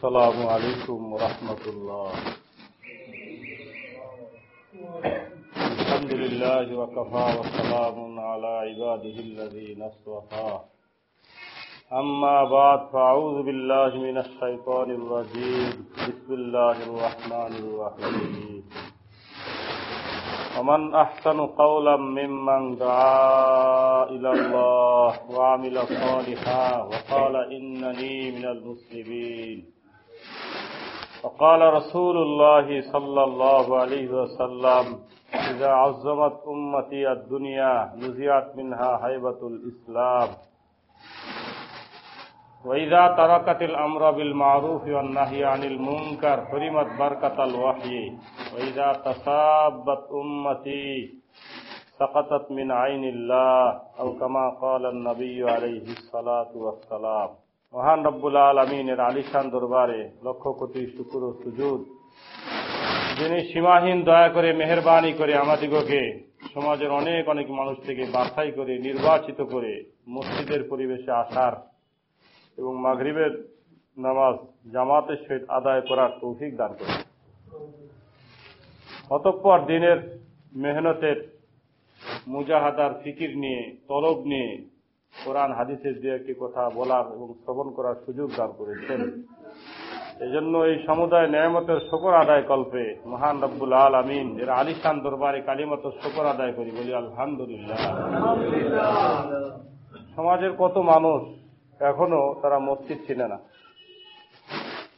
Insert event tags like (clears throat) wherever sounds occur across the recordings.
السلام عليكم ورحمة الله الحمد لله وكفى وسلام على عباده الذين اصطفى أما بعد فأعوذ بالله من الشيطان الرجيم بسم الله الرحمن الرحيم ومن أحسن قولا ممن دعا إلى الله وعمل صالحا وقال إنني من المسلمين وقال رسول الله صلى الله عليه وسلم إذا عظمت أمتي الدنيا نزعت منها هيبة الإسلام. وإذا تركت الأمر بالمعروف والنهي عن المنكر حرمت بركة الوحي. وإذا تصابت أمتي سقطت من عين الله أو كما قال النبي عليه الصلاة والسلام. মহান রব্বুল আলমিনের আলিশান দরবারে লক্ষ কোটি শুকুর ও সুজুদ। যিনি সীমাহীন দয়া করে, মেহরবানি করে আমাদিগকে সমাজের অনেক অনেক মানুষ থেকে বাছাই করে, নির্বাচিত করে মসজিদের পরিবেশে আসার এবং মাগরিবের নামাজ জামাতের সহিত আদায় করার তৌফিক দান করে অতঃপর দিনের মেহনতের মুজাহাদার ফিকির নিয়ে, তলব নিয়ে কোরআন হাদিসের দু একটি কথা বলার এবং শ্রবণ করার সুযোগ দান করেছেন। এই জন্য এই সমুদায় ন্যায়মতের শকর আদায় কল্পে মহান রব্বুল আল আমিন এর আলিশান দরবারে কালিমত শকর আদায় করি বলি, আলহামদুলিল্লাহ। সমাজের কত মানুষ এখনও তারা মসজিদ চিনে না।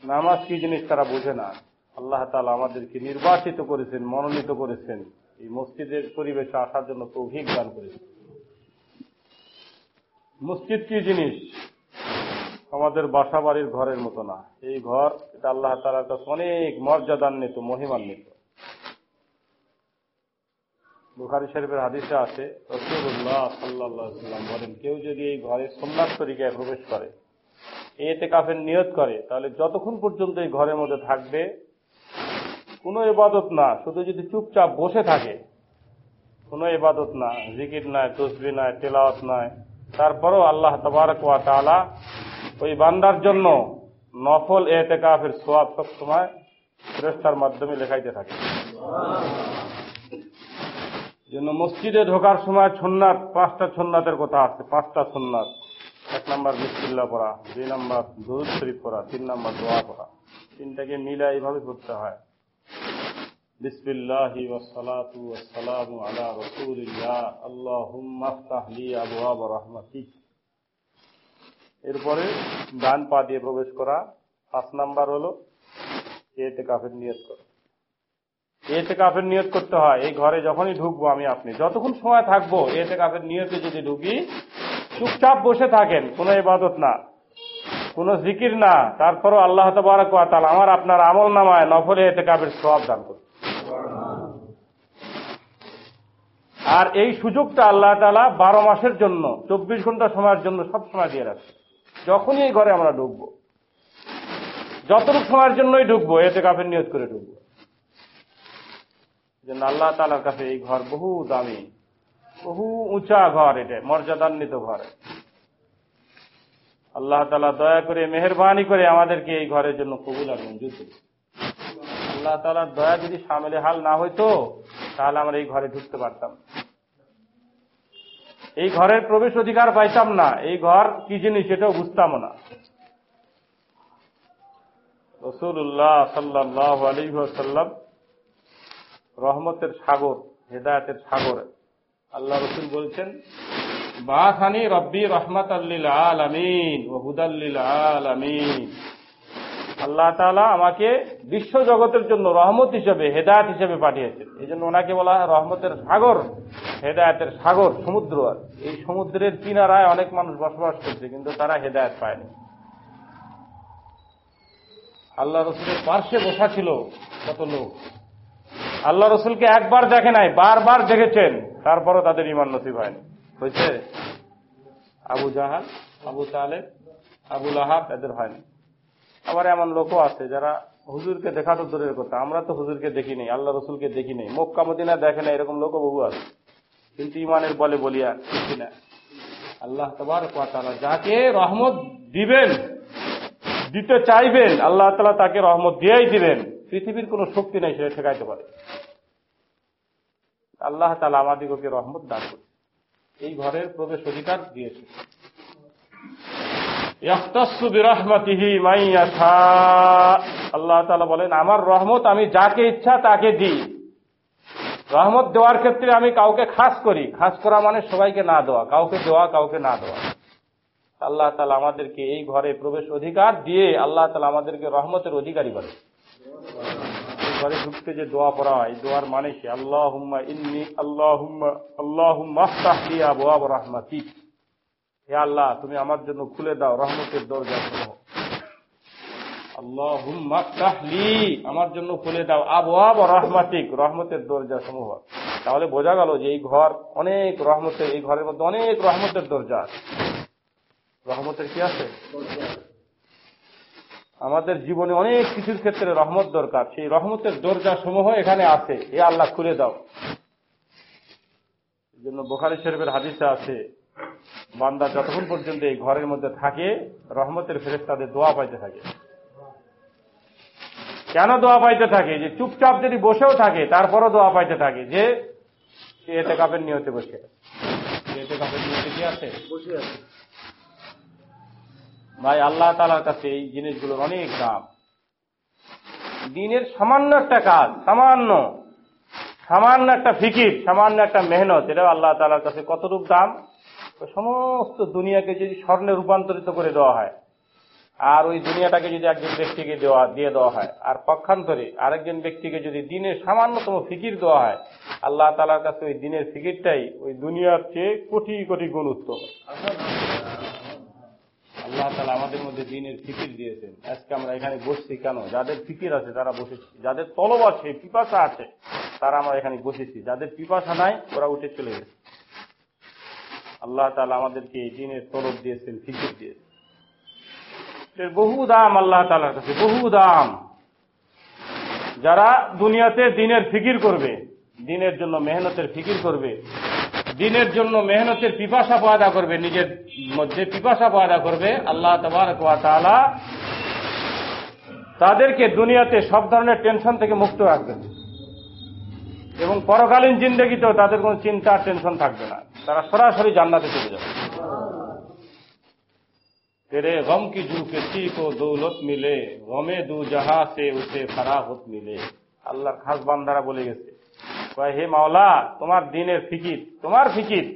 নামাজ কি জিনিস তারা বোঝে না। আল্লাহ তালা আমাদেরকে নির্বাচিত করেছেন, মনোনীত করেছেন। এই মসজিদের পরিবেশে আসার জন্য তৌভিক দান করেছেন। মসজিদ কি জিনিস? আমাদের বাসা বাড়ির ঘরের মতো না। এই ঘর, এটা আল্লাহ তালার কাছে অনেক মর্যাদান্বিত, মহিমান্বিত। বুখারি শরীফের হাদিসে আছে বলেন, কেউ যদি এই ঘরে সোমনাথ তরিকায় প্রবেশ করে, এতে কাফের নিয়ত করে, তাহলে যতক্ষণ পর্যন্ত এই ঘরের মধ্যে থাকবে, কোনো ইবাদত না। শুধু যদি চুপচাপ বসে থাকে, কোনো ইবাদত না। জিকির নয় তসবি নয় তেলাওয়াত নয় তারপরও আল্লাহ তবারক তাআলা ওই বান্দার জন্য নফল এতে কাফের সোয়াব সবসময় ফেরেস্তার মাধ্যমে লেখাইতে থাকে। জন্য মসজিদে ঢোকার সময় ছন্নাত পাঁচটা ছন্নাতের কথা আছে, পাঁচটা ছন্নাত। এক নম্বর বিসমিল্লা পড়া, দুই নম্বর দুরুদ শরীফ পড়া, তিন নম্বর দোয়া পড়া। তিনটাকে মিলা এইভাবে করতে হয়। বিসমিল্লাহি ওয়াসসালাতু ওয়াসসালামু আলা রাসূলিল্লাহ। আল্লাহুম্মা আফতাহ লি আবওয়াব রাহমাতিক। এরপরে ডান পা দিয়ে প্রবেশ করা। পাঁচ নাম্বার হলো এতে কাফের নিয়ত করা। এতে কাফের নিয়ত করতে হয়, এই ঘরে যখনই ঢুকবো আমি আপনি। যতক্ষণ সময় থাকব এতে কাফের নিয়তে যদি ঢুকি, চুপচাপ বসে থাকেন, কোনো ইবাদত না, কোন জিকির না, তারপরও আল্লাহ তবারক তাল আমার আপনার আমল নামায় নফলে এতে কাফের সব দান করবে। আর এই সুযোগটা আল্লাহ তালা বারো মাসের জন্য, চব্বিশ ঘণ্টা সময়ের জন্য সব সময় দিয়ে রাখছে। যখনই এই ঘরে আমরা ঢুকবো, যতটুকু সময়ের জন্যই ঢুকবো, এতে কাফের নিয়ত করে ঢুকবো। যে আল্লাহ তালার কাছে এই ঘর বহু দামি, বহু উঁচা ঘর এটা, মর্যাদান্বিত ঘর। আল্লাহ তালা দয়া করে, মেহরবানি করে আমাদেরকে এই ঘরের জন্য কবুল আর করি আল্লাহ তালার দয়া যদি সামলে হাল না হইতো, তাহলে আমরা এই ঘরে ঢুকতে পারতাম এই ঘরের প্রবেশ অধিকার পাইতাম না। এই ঘর কি জিনিস এটাও বুঝতাম না। রসুল্লাহ সাল্লাহ আলিহাসাল্লাম রহমতের সাগর, হেদায়তের সাগর। আল্লাহ রসুল বলছেন বাহানি রব্বি রহমত আল্লিল আলামিন ও হুদাল্লিল আলামিন। আল্লাহ তালা আমাকে বিশ্ব জগতের জন্য রহমত হিসেবে, হেদায়ত হিসেবে পাঠিয়েছেন। এই জন্য ওনাকে বলা হয় রহমতের সাগর, হেদায়তের সাগর, সমুদ্র আর। এই সমুদ্রের কিনারায় অনেক মানুষ বসবাস করছে, কিন্তু তারা হেদায়ত পায়নি। আল্লাহ রসুলের পার্শ্বে বসা ছিল কত লোক। আল্লাহ রসুলকে একবার দেখে নাই, বারবার দেখেছেন, তারপরও তাদের ইমান নসিব হয়নি। হয়েছে? আবু জাহাল, আবু তালেব আবুল আহাব এদের হয়নি। আবার এমন লোকও আছে যারা হুজুরকে দেখা তো দূরের কথা। আমরা তো হুজুরকে দেখি নেই আল্লাহ রসুলকে দেখি নেই মক্কা দেখে না এরকম লোকও বহু আছে। কিন্তু ইমানের বলে বলিয়া কিছু না আল্লাহ তবার কথা যাকে রহমত দিবেন, দিতে চাইবেন, আল্লাহ তালা তাকে রহমত দিয়েই দিবেন। পৃথিবীর কোনো শক্তি নেই সেটা ঠেকাইতে পারে। আল্লাহ তালা আমাদিগকে রহমত দান করে এই ঘরের প্রবেশ অধিকার দিয়েছে। আল্লাহ তাআলা বলেন, আমার রহমত, আমি যাকে ইচ্ছা তাকে দিই। রহমত দেওয়ার ক্ষেত্রে আমি কাউকে খাস করি। খাস করা মানে সবাইকে না দেওয়া। কাউকে দেওয়া, কাউকে না দেওয়া। আল্লাহ তালা আমাদেরকে এই ঘরে প্রবেশ অধিকার দিয়ে আল্লাহ তালা আমাদেরকে রহমতের অধিকারী করে। এই ঘরে ঢুকতে যে দোয়া পড়া হয় দোয়ার মানে সে আল্লাহ ইন্নি আল্লাহ আল্লাহ হুম্মা দিয়া বোয়া রহমাতি হে আল্লাহ, তুমি আমার জন্য খুলে দাও, রহমতের দরজা সমূহ আল্লাহ আমার জন্য খুলে দাও আবহাব রহমাতিক, রহমতের দরজা সমূহ। তাহলে বোঝা গেল যে এই ঘর অনেক রহমতের, এই ঘরের মধ্যে অনেক রহমতের দরজা আছে। রহমতের কি আছে? আমাদের জীবনে অনেক কিছুর ক্ষেত্রে রহমত দরকার। সেই রহমতের দরজা সমূহ এখানে আছে। এ আল্লাহ, খুলে দাও। জন্য বোখারি শরীফের হাদিসে আছে বান্দা যতক্ষণ পর্যন্ত এই ঘরের মধ্যে থাকে, রহমতের ফেরেস তাদের দোয়া পাইতে থাকে। কেন দোয়া পাইতে থাকে? যে চুপচাপ যদি বসেও থাকে, তারপরও দোয়া পাইতে থাকে। যে এতে কাপের নিয়তে বসে এতে কাপের নিয়তে কি আছে? বসে আছে। ভাই, আল্লাহ তালার কাছে এই জিনিসগুলোর অনেক দাম। দিনের সামান্য একটা কাজ, সামান্য সামান্য একটা ফিকির, সামান্য একটা মেহনত, এটাও আল্লাহ তালার কাছে কতটুক দাম? সমস্ত দুনিয়াকে যদি স্বর্ণে রূপান্তরিত করে দেওয়া হয়, আর ওই দুনিয়াটাকে যদি একজন ব্যক্তিকে দেওয়া, দিয়ে দেওয়া হয়, আর পক্ষান্তরে আরেকজন ব্যক্তিকে যদি দিনের সামান্যতম ফিকির দেওয়া হয়, আল্লাহ তালার কাছে ওই দিনের ফিকিরটাই ওই দুনিয়ার চেয়ে কোটি কোটি গুণ উত্তম। আল্লাহ তালা আমাদের মধ্যে দিনের ফিকির দিয়েছেন। আজকে আমরা এখানে বসছি কেন? যাদের ফিকির আছে তারা বসেছি। যাদের তলব আছে, পিপাসা আছে, তারা আমরা এখানে বসেছি। যাদের পিপাসা নাই, ওরা উঠে চলে গেছে। আল্লাহ তালা আমাদেরকে এই দিনের তলব দিয়েছেন, ফিকির দিয়েছেন। বহু দাম আল্লাহ তালার কাছে, বহু দাম। যারা দুনিয়াতে দিনের ফিকির করবে, দিনের জন্য মেহনতের ফিকির করবে, দিনের জন্য মেহনতের পিপাসা পয়দা করবে, নিজের মধ্যে পিপাসা পয়দা করবে, আল্লাহ তালা তাদেরকে দুনিয়াতে সব ধরনের টেনশন থেকে মুক্ত রাখবেন। এবং পরকালীন জিন্দগিতেও তাদের কোনো চিন্তা টেনশন থাকবে না। তারা সরাসরি জান্নাতে চলে যাবে। তেরে গম কি জু কিসি দৌলত মিলে, গমে দু জাহা সে উঠে ফারাহত মিলে। আল্লাহর খাস বান্দারা বলে গেছে হে মাওলা, তোমার দিনের ফিকির, তোমার ফিকির।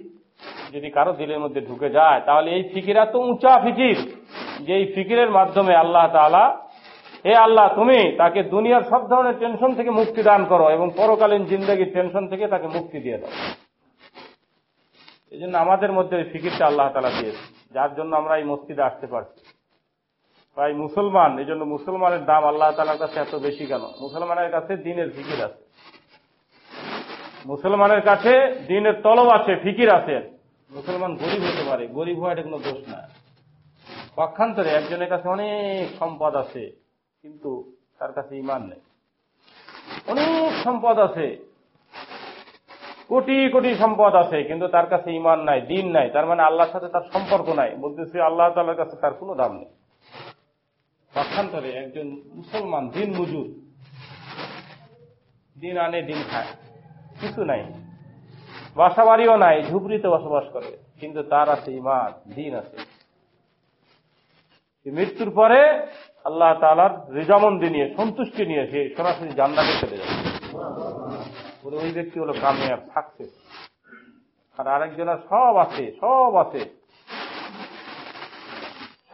যদি কারও দিলের মধ্যে ঢুকে যায়, তাহলে এই ফিকির এত উঁচা ফিকির, যে এই ফিকিরের মাধ্যমে আল্লাহ তালা হে আল্লাহ, তুমি তাকে দুনিয়ার সব ধরনের টেনশন থেকে মুক্তি দান করো এবং পরকালীন জিন্দগির টেনশন থেকে তাকে মুক্তি দিয়ে দাও। এই জন্য আমাদের মধ্যে ওই ফিকিরটা আল্লাহ তালা দিয়েছে, যার জন্য আমরা এই মসজিদে আসতে পারছি। তাই মুসলমান এই জন্য মুসলমানের দাম আল্লাহ তালার কাছে এত বেশি কেন? মুসলমানের কাছে দিনের ফিকির আছে। মুসলমানের কাছে দিনের তলব আছে, ফিকির আছে। মুসলমান গরিব হতে পারে, গরিব হওয়া এটা কোনো দোষ না পক্ষান্তরে একজনের কাছে অনেক সম্পদ আছে, কিন্তু তার কাছে ইমান নেই। অনেক সম্পদ আছে কোটি কোটি সম্পদ আছে, কিন্তু তার কাছে ইমান নাই, দিন নাই, তার মানে আল্লাহর সাথে তার সম্পর্ক নাই। বলতেছি, আল্লাহ তালার কাছে তার কোনো দাম নেই। পক্ষান্তরে একজন মুসলমান দিন মজুর, দিন আনে, দিন খায়, কিছু নাই। বাসা বাড়িও নাই, ঝুপড়িতে বসবাস করে, কিন্তু তার আছে ইমান দিন আছে। মৃত্যুর পরে আল্লাহ তালার রেজামন্দি নিয়ে, সন্তুষ্টি নিয়ে সে সরাসরি জান্নাতে চলে যাবে। বলে ওই ব্যক্তি হলো কামিয়াব, থাকছে। আর আরেকজনের সব আছে সব আছে।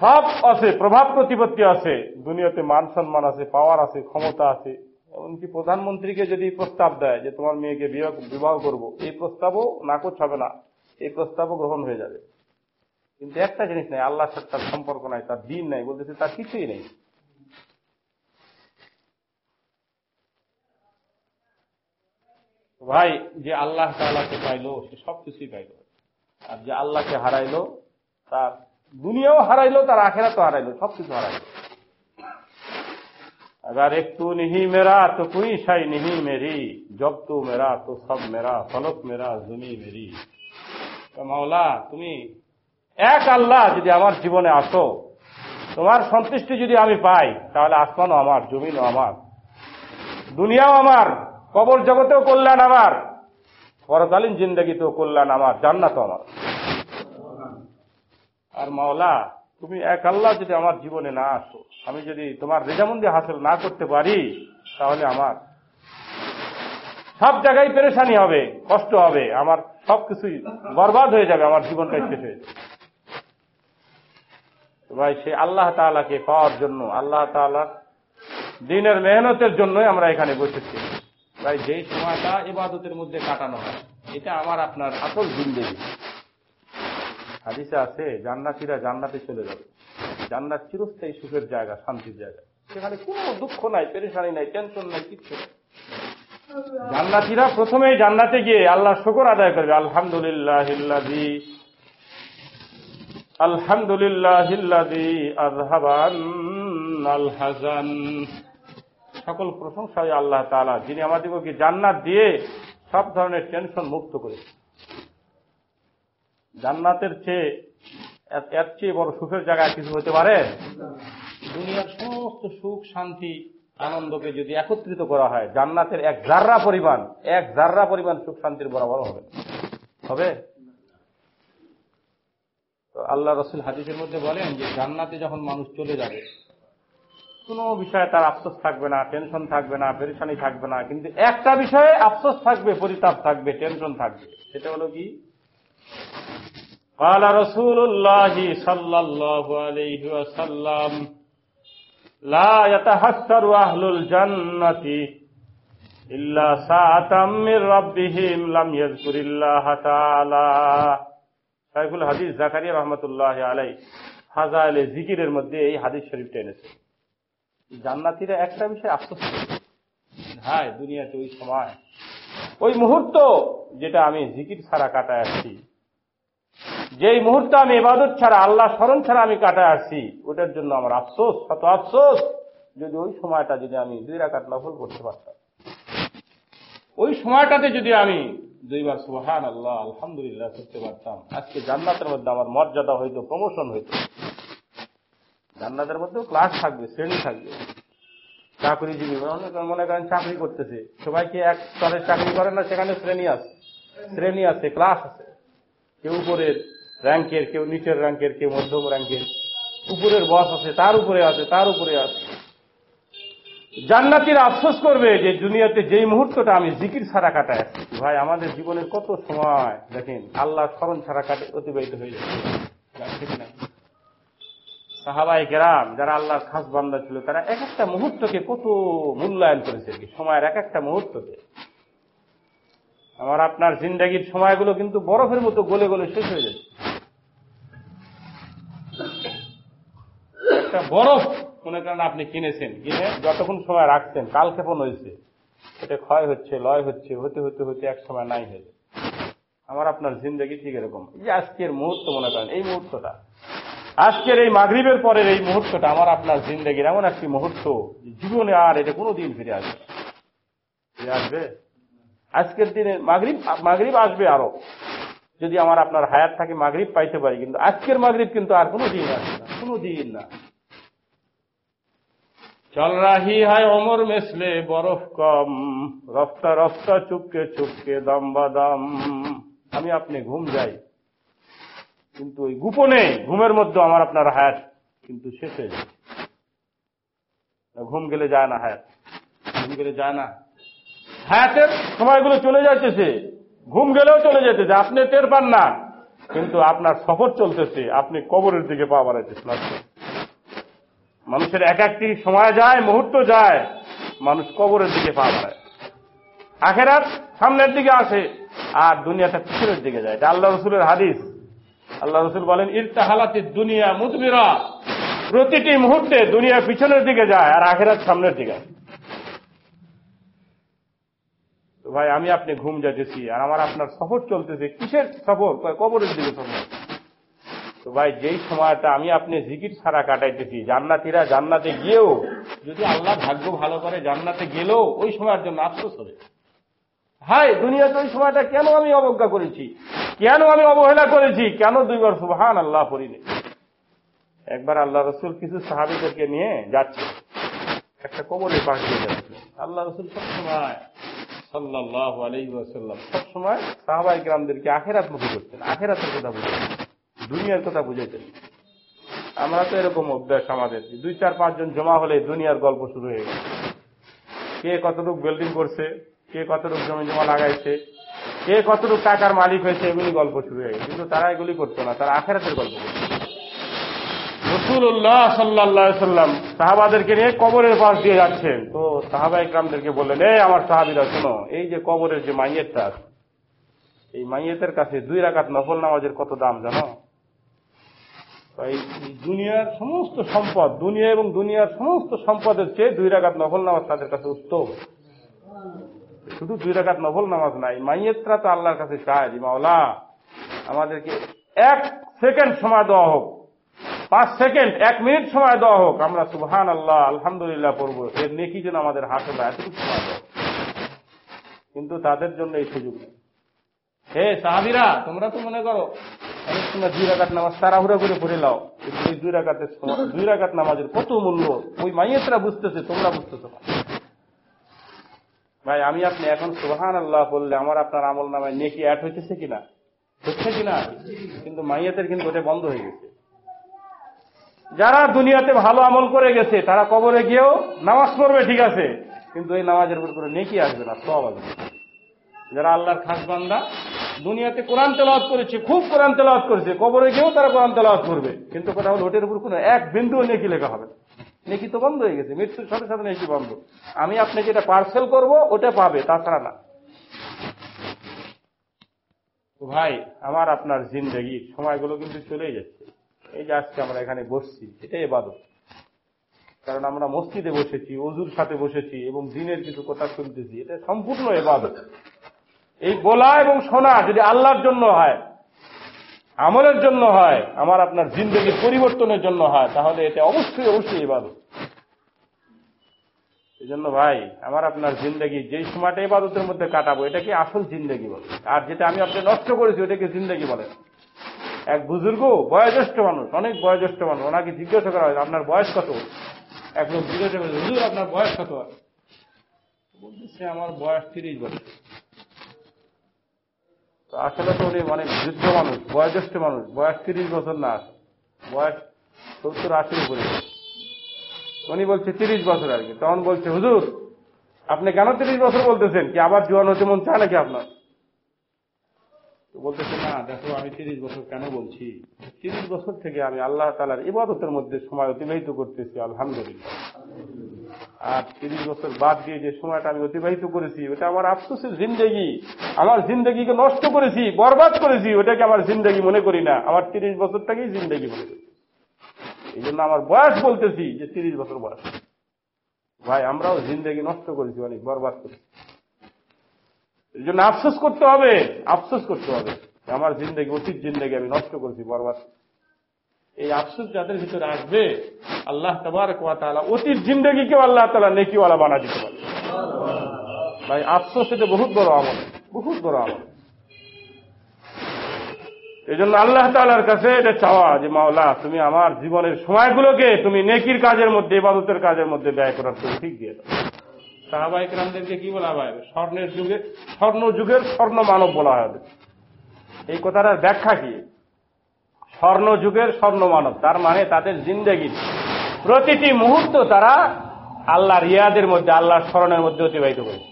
সব আছে, প্রভাব প্রতিপত্তি আছে, দুনিয়াতে মান সম্মান আছে পাওয়ার আছে, ক্ষমতা আছে। এমনকি প্রধানমন্ত্রীকে যদি প্রস্তাব দেয় যে তোমার মেয়েকে বিবাহ করব, এই প্রস্তাবও নাকচ হবে না। এই প্রস্তাবও গ্রহণ হয়ে যাবে। কিন্তু একটা জিনিস নাই, আল্লাহর সাথে তার সম্পর্ক নাই, তার দিন নাই, বলতেছে তার কিছুই নেই। ভাই যে আল্লাহ তাআলাকে পাইলো সে সব কিছুই পাইলো আর যে আল্লাহকে হারাইলো তার দুনিয়াও হারাইলো তার আখেরা তো হারাইলো সব কিছু হারাইলো अगर एक तू नहीं मेरा तो कोई शाई नहीं मेरी जब तू मेरा तो सब मेरा फलक मेरा जुमी मेरी তো মাওলা তুমি এক আল্লাহ যদি আমার জীবনে আসো তোমার সন্তুষ্টি যদি আমি পাই তাহলে আসমানও আমার জমিনও আমার দুনিয়াও আমার কবর জগতেও কল্যাণ আমার, পরকালীন জিন্দগিতেও কল্যাণ আমার জান্নাতও আমার। আর মাওলা, তুমি এক আল্লাহ যদি আমার জীবনে না আসো, আমি যদি তোমার রেজামন্দি হাসিল না করতে পারি, তাহলে আমার সব জায়গায় পেরেশানি হবে, কষ্ট হবে, আমার সবকিছুই বরবাদ হয়ে যাবে, আমার জীবনটাই শেষ হয়ে যাবে। ভাই সে আল্লাহ তাআলাকে পাওয়ার জন্য, আল্লাহ তাআলার দিনের মেহনতের জন্যই আমরা এখানে বসেছি। ভাই যেই সময়টা ইবাদতের মধ্যে কাটানো হয়, এটা আমার আপনার আসল জিন্দেগি। হাদিসে আছে, জান্নাতিরা জান্নাতে চলে যাবে। জান্নাত চিরস্থায়ী সুখের জায়গা, শান্তির জায়গা। সেখানে কোনো দুঃখ নাই, পেরেশানি নাই, টেনশন নাই, কিচ্ছু জান্নাতিরা প্রথমেই জান্নাতে গিয়ে আল্লাহ শুকর আদায় করবে। আলহামদুলিল্লাহ আলহামদুলিল্লাহ আজহাবান আল হাজান সকল প্রশংসা হয় আল্লাহ তাআলা, যিনি আমাদেরকে জান্নাত দিয়ে সব ধরনের টেনশন মুক্ত করে জান্নাতের চেয়ে, এর- এর চেয়ে বড় সুখের জায়গায় কিছু হতে পারে? দুনিয়ার সমস্ত সুখ, শান্তি, আনন্দকে যদি একত্রিত করা হয়, জান্নাতের এক জাররা পরিমাণ, এক জাররা পরিমাণ সুখ, শান্তির বরাবর হবে। হবে? তো আল্লাহ রসুল হাদিসের মধ্যে বলেন যে, জান্নাতে যখন মানুষ চলে যাবে কোনো বিষয়ে তার আফসোস থাকবে না টেনশন থাকবে না পেরেশানি থাকবে না কিন্তু একটা বিষয়ে আফসোস থাকবে পরিতাপ থাকবে টেনশন থাকবে সেটা হলো কি قال رسول الله صلى الله عليه وسلم لا يتحسر أهل الجنة إلا ساعة من ربهم لم يذكر الله تعالى শাইখুল হাদিস জাকারিয়া রহমতুল্লাহ আলাই হাজাইলে জিকিরের মধ্যে এই হাদিস শরীফটা এনেছে জান্নাতিরা একটা বিষয় করে। হায়, দুনিয়াতে ওই সময়, ওই মুহূর্ত যেটা আমি জিকির ছাড়া কাটায় আসছি, যেই মুহূর্তে আমি এবাদত ছাড়া, আল্লাহ স্মরণ ছাড়া আমি কাটায় আসছি, ওটার জন্য আমার আফসোস, কত আফসোস। যদি ওই সময়টা যদি আমি দুই রাকাত নফল করতে পারতাম, ওই সময়টাতে যদি আমি দুইবার সুহান আল্লাহ আলহামদুলিল্লাহ করতে পারতাম, আজকে জান্নাতের মধ্যে আমার মর্যাদা হইতো প্রমোশন হইতো। জান্নাতের মধ্যেও ক্লাস থাকবে, শ্রেণি থাকবে। চাকরিজীবী অনেকে মনে করেন চাকরি করতেছে। সবাই কি এক স্তরের চাকরি করে না, সেখানে শ্রেণি আছে। শ্রেণি আছে ক্লাস আছে। কেউ উপরের র্যাঙ্কের কেউ নিচের র্যাঙ্কের কেউ মধ্যম র্যাঙ্কের উপরের বস আছে, তার উপরে আছে, তার উপরে আছে। জান্নাতিরা আফসোস করবে যে দুনিয়াতে যেই মুহূর্তটা আমি জিকির ছাড়া কাটায় ভাই, আমাদের জীবনের কত সময়? দেখেন, আল্লাহ স্মরণ ছাড়া কাটে, অতিবাহিত হয়ে যাচ্ছে সাহাবাই কেরাম যারা আল্লাহর খাস বান্দা ছিল, তারা এক একটা মুহূর্তকে কত মূল্যায়ন করেছে কি, সময়ের এক একটা মুহূর্তকে। আমার আপনার জিন্দাগির সময়গুলো কিন্তু বরফের মতো গলে গলে শেষ হয়ে যাচ্ছে। একটা বরফ, মনে করেন আপনি কিনেছেন, কিনে যতক্ষণ সময় রাখছেন, কাল ক্ষেপণ হয়েছে। এটা ক্ষয় হচ্ছে, লয় হচ্ছে, হতে হতে হতে এক সময় নাই হয়ে আমার আপনার জিন্দগি ঠিক এরকম। যে আজকের মুহূর্ত মনে করেন, এই মুহূর্তটা আজকের এই মাগরীবের পরের এই মুহূর্তটা আমার আপনার জিন্দগির এমন একটি মুহূর্ত জীবনে আর এটা কোনোদিন ফিরে আসবে ফিরে আসবে? আজকের দিনে মাগরীব মাগরীব আসবে আরও। যদি আমার আপনার হায়াত থাকে, মাগরীব পাইতে পারি, কিন্তু আজকের মাগরীব কিন্তু আর কোনো দিন আসবে না কোনো দিন না। চল রাহি হয় অমর মেসলে, বরফ কম রফতা রফতা চুপকে চুপকে, দম বাদম আমি আপনি ঘুম যাই। কিন্তু ওই গোপনে ঘুমের মধ্যে আমার আপনার হায়াত কিন্তু শেষ হয়ে যায়। ঘুম গেলে যায় না হায়াত। ঘুম গেলে যায় না। হায়াতের সময়গুলো চলে যাইতেছে। ঘুম গেলেও চলে যেতেছে আপনি টের পান না। কিন্তু আপনার সফর চলতেছে। আপনি কবরের দিকে পা বাড়াইতেছেন। মানুষের এক একটি সময় যায়, মুহূর্ত যায়। মানুষ কবরের দিকে পা বাড়ায়। আখেরাত সামনের দিকে আসে আর দুনিয়াটা পিছনের দিকে যায়। এটা আল্লাহ রসুলের হাদিস। আল্লাহ রসুল বলেন, ইরতাহালাতি দুনিয়া মুদবিরা। প্রতিটি মুহূর্তে দুনিয়া পিছনের দিকে যায় আর আখেরাত সামনের দিকে তো ভাই, আমি আপনি ঘুম যাইতেছি আর আমার আপনার সফর চলতেছে। কিসের সফর? কবরের দিকে সফর। তো ভাই, যেই সময়টা আমি আপনি জিকির ছাড়া কাটাইতেছি, জান্নাতিরা জান্নাতে গিয়েও, যদি আল্লাহ ভাগ্য ভালো করে জান্নাতে গেলেও, ওই সময়ের জন্য আফসোস হবে। হাই, দুনিয়াতে ওই সময়টা কেন আমি অবজ্ঞা করেছি? কেন আমি অবহেলা করেছি? কেন দুইবার সুবহান আল্লাহ পড়িনি? একবার আল্লাহ রসুল কিছু সাহাবিদেরকে নিয়ে যাচ্ছে। একটা কবরের পাশ দিয়ে যাচ্ছে। আল্লাহ রসুল সবসময় সাল্লাহ আলাই ওয়াসাল্লাম, সবসময় সাহাবাই গ্রামদেরকে আখেরাত মুখী করতেন, আখেরাতের কথা বুঝতেন, দুনিয়ার কথা বুঝাইতেন। আমরা তো এরকম অভ্যাস আমাদের দুই চার পাঁচজন জমা হলে দুনিয়ার গল্প শুরু হয়ে গেছে কে কতটুক বিল্ডিং করছে কে কতটুক জমি জমা লাগাইছে, কে কতটুক টাকার মালিক হয়েছে, এগুলি গল্প শুরু হয়ে গেছে। কিন্তু তারা এগুলি করতো না, তারা আখেরাতের গল্প করতো। রসুল্লাহ সাল্লাহ সাল্লাম সাহাবাদেরকে নিয়ে কবরের পাশ দিয়ে যাচ্ছেন। তো সাহাবা ইকরামদেরকে বললেন এই আমার সাহাবিরা, শোনো, এই যে কবরের যে মাইয়েরটা এই মাইয়েতের কাছে দুই রাকাত নফল নামাজের কত দাম জানো? এই দুনিয়ার সমস্ত সম্পদ, দুনিয়া এবং দুনিয়ার সমস্ত সম্পদের চেয়ে দুই রাকাত নফল নামাজ তাদের কাছে উত্তম। শুধু দুই রাকাত নফল নামাজ নাই, মাইয়েতরা তো আল্লাহর কাছে চায় যে মাওলা। আমাদেরকে এক সেকেন্ড সময় দেওয়া হোক, পাঁচ সেকেন্ড, এক মিনিট সময় দেওয়া হোক, আমরা সুবহান আল্লাহ আলহামদুলিল্লাহ পড়ব। এর নেকি যেন আমাদের হাতে বা এতটুকু সময় দেয় কিন্তু তাদের জন্য এই সুযোগ নেই। হে সাহাবিরা, তোমরা তো মনে করো, অনেক সময় দুই রাকাত নামাজ তাড়াহুড়া করে পড়ে লাও দুই রাকাতের দুই রাকাত নামাজের কত মূল্য? ওই মাইয়েতরা বুঝতেছে, তোমরা বুঝতেছো না। ভাই, আমি আপনি এখন সুহান আল্লাহ বললে আমার আপনার আমল নামায় নেকি অ্যাড হইতেছে কিনা? হচ্ছে কিনা? কিন্তু মাইয়াতের কিন্তু ওটা বন্ধ হয়ে গেছে। যারা দুনিয়াতে ভালো আমল করে গেছে, তারা কবরে গিয়েও নামাজ পড়বে, ঠিক আছে। কিন্তু এই নামাজের উপর করে নেকি আসবে না সব আসবে যারা আল্লাহর খাস বান্দা, দুনিয়াতে কোরআন তেলাওয়াত করেছে, খুব কোরআন তেলাওয়াত করেছে, কবরে গিয়েও তারা কোরআন তেলাওয়াত করবে। কিন্তু কথা হলো, ওটের উপর কোনো এক বিন্দুও নেকি লেখা হবে না। নেকি তো বন্ধ হয়ে গেছে, মৃত্যুর সাথে সাথে নেকি বন্ধ। আমি আপনি যেটা পার্সেল করব, ওটা পাবে, তাছাড়া না। ভাই, আমার আপনার জিন্দগির সময়গুলো কিন্তু চলেই যাচ্ছে। এই যে আজকে আমরা এখানে বসছি, এটাই এবাদত। কারণ আমরা মসজিদে বসেছি, অজুর সাথে বসেছি, এবং দিনের কিছু কথা শুনতেছি, এটা সম্পূর্ণ এবাদত। এই বলা এবং শোনা যদি আল্লাহর জন্য হয় আমলের জন্য হয়, আমার আপনার জিন্দগির পরিবর্তনের জন্য হয়, তাহলে এটা অবশ্যই অবশ্যই এবাদত এই জন্য ভাই, আমার আপনার জিন্দগি যেই সময়টা এবাদতের মধ্যে কাটাবো, এটাকে আসল জিন্দগি বলে। আর যেটা আমি আপনি নষ্ট করেছি, ওটাকে জিন্দগি বলে। এক বুজুর্গ, বয়োজ্যেষ্ঠ মানুষ, অনেক বয়োজ্যেষ্ঠ মানুষ, ওনাকে জিজ্ঞাসা করা হয়, আপনার বয়স কত? এক লোক জিজ্ঞাসা করে, হুজুর, আপনার বয়স কত? বলতেছে আমার বয়স তিরিশ বছর। আসলে তো উনি অনেক বৃদ্ধ মানুষ, বয়োজ্যেষ্ঠ মানুষ, বয়স তিরিশ বছর না, বয়স সত্তর আশির উপরে। উনি বলছে তিরিশ বছর আর কি। তখন বলছে, হুজুর, আপনি কেন তিরিশ বছর বলতেছেন? কি আবার জোয়ান হতে মন চায় নাকি আপনার? বলতেছে, না, দেখো, আমি তিরিশ বছর কেন বলছি? তিরিশ বছর থেকে আমি আল্লাহ তালার ইবাদতের মধ্যে সময় অতিবাহিত করতেছি, আলহামদুলিল্লাহ। আর তিরিশ বছর বাদ দিয়ে যে সময়টা আমি অতিবাহিত করেছি, ওটা আমার আফসোসের জিন্দগি। আমার জিন্দগিকে নষ্ট করেছি, বরবাদ করেছি, ওটাকে আমার জিন্দগি মনে করি না। আমার তিরিশ বছরটাকেই জিন্দগি মনে করি। এই জন্য আমার বয়স বলতেছি যে তিরিশ বছর বয়স। ভাই, আমরাও জিন্দগি নষ্ট করেছি অনেক বরবাদ করেছি। এই জন্য আফসোস করতে হবে, আফসোস করতে হবে। আমার জিন্দগি, অতীত জিন্দগি আমি নষ্ট করেছি, বরবাদ এই আফসোস যাদের ভিতরে আসবে, আল্লাহ তবার তালা অতীত জিন্দগিকেও আল্লাহ তালা নেকিওয়ালা বানা দিতে পারে ভাই, আফসোস এটা বহুত বড় আমল, বহুত বড় আমল। এই জন্য আল্লাহ তালার কাছে এটা চাওয়া যে, মাওলা, তুমি আমার জীবনের সময়গুলোকে তুমি নেকির কাজের মধ্যে, ইবাদতের কাজের মধ্যে ব্যয় করার তুমি ঠিক দিয়ে দাও। সাহাবাহিক রামদেরকে কি বলা হয়? স্বর্ণের যুগে স্বর্ণ যুগের স্বর্ণ মানব বলা হয় এই কথাটার ব্যাখ্যা কি? স্বর্ণ যুগের স্বর্ণ মানব তার মানে তাদের জিন্দগি। প্রতিটি মুহূর্ত তারা আল্লাহর রিয়াদের মধ্যে আল্লাহর স্মরণের মধ্যে অতিবাহিত করেছে।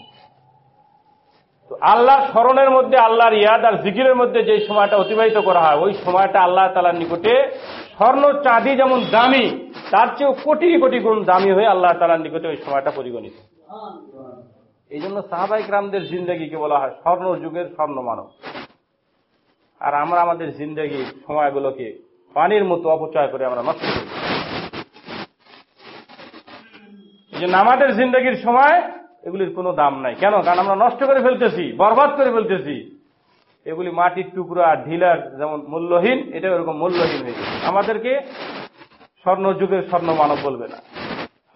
তো আল্লাহর স্মরণের মধ্যে আল্লাহর ইয়াদ আর জিকিরের মধ্যে যে সময়টা অতিবাহিত করা হয় ওই সময়টা আল্লাহ তালার নিকটে স্বর্ণ চাঁদি যেমন দামি তার চেয়েও কোটি কোটি গুণ দামি হয়ে আল্লাহ তালার নিকটে ওই সময়টা পরিগণিত। এই জন্য সাহাবাহিক রামদের জিন্দগিকে বলা হয় স্বর্ণ যুগের স্বর্ণ মানব আর আমরা আমাদের জিন্দগির সময়গুলোকে পানির মতো অপচয় করে আমরা নষ্ট করি। যে আমাদের জিন্দগির সময় এগুলির কোনো দাম নাই। কেন? কারণ আমরা নষ্ট করে ফেলতেছি, বরবাদ করে ফেলতেছি। এগুলি মাটির টুকরা, ঢিলার যেমন মূল্যহীন এটা ওরকম মূল্যহীন হয়ে আমাদেরকে স্বর্ণ যুগের স্বর্ণ মানব বলবে না।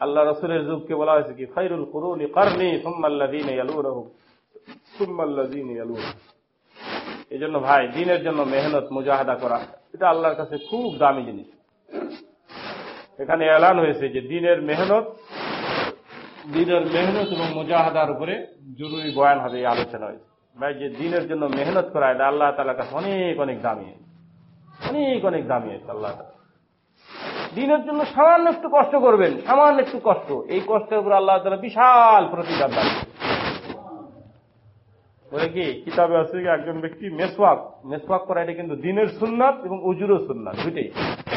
আল্লাহ রসুলের যুগকে বলা হয়েছে কি ফাইরুল কুরুনি কারনি সুম্মাল্লাদিন ইয়ালুরহুম সুম্মাল্লাদিন ইয়ালুরহুম। এই জন্য ভাই, দিনের জন্য মেহনত, মুজাহাদা করা, এটা আল্লাহর কাছে খুব দামি জিনিস। এখানে এলান হয়েছে যে দিনের মেহনত দিনের মেহনত এবং মুজাহাদার উপরে জরুরি বয়ান হবে এই আলোচনা হয়েছে। ভাই, যে দিনের জন্য মেহনত করা, এটা আল্লাহ তালার কাছে অনেক অনেক দামি। অনেক অনেক দামি আছে আল্লাহ দিনের জন্য সামান্য একটু কষ্ট করবেন, সামান্য একটু কষ্ট। এই কষ্টের উপর আল্লাহ তালা বিশাল দান করবেন। বলে কি, কিতাবে আছে একজন ব্যক্তি মেসওয়াক মেসওয়াক করা এটা কিন্তু দিনের সুন্নাত এবং উজুরও সুন্নাত, দুইটাই।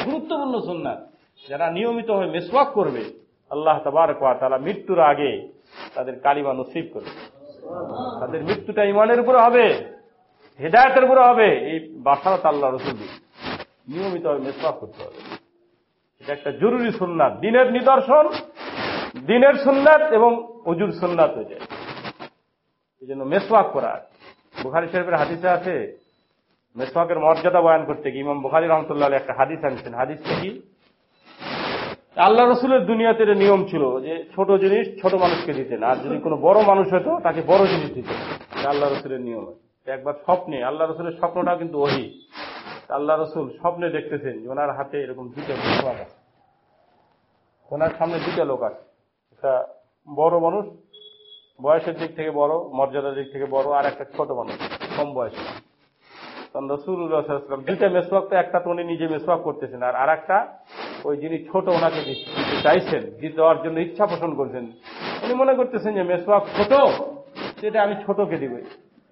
গুরুত্বপূর্ণ সুন্নাত। যারা নিয়মিত হয়ে মেসওয়াক করবে, আল্লাহ তাবার তারা মৃত্যুর আগে তাদের কালিমা নসিব করবে। তাদের মৃত্যুটা ইমানের উপরে হবে, হেদায়তের উপরে হবে, এই বাসারত আল্লাহ রসুল নিয়মিত হয়ে মেসওয়াক করতে হবে। এটা একটা জরুরি সুন্নাত। দিনের নিদর্শন, দিনের সুন্নাত এবং অজুর সুন্নাত হয়ে যায়। এই জন্য মেসওয়াক করা। বুখারি শরীফের হাদিসে আছে, মেসওয়াকের মর্যাদা বয়ান করতে গিয়ে ইমাম বুখারি রহমতুল্লাহ একটা হাদিস আনছেন। হাদিসটা কি? আল্লাহ রসুলের দুনিয়াতে নিয়ম ছিল যে ছোট জিনিস ছোট মানুষকে দিতেন, আর যদি কোনো বড় মানুষ হতো তাকে বড় জিনিস দিতেন। আল্লাহ রসুলের নিয়ম। একবার স্বপ্নে, আল্লাহ রসুলের স্বপ্নটা কিন্তু ওহি। আল্লাহ রসুল স্বপ্নে দেখতেছেন যে ওনার হাতে এরকম দুটো মেসওয়াক আছে। ওনার সামনে দুটো লোক আছে। একটা বড় মানুষ বয়সের দিক থেকে বড়, মর্যাদার দিক থেকে বড়, আর একটা ছোট মানুষ, কম বয়সে তো একটা তো উনি নিজে করতেছেন, আর ওই ওনাকে দেওয়ার জন্য ইচ্ছা পোষণ করছেন, উনি মনে করতেছেন যে সেটা আমি ছোটকে দিব।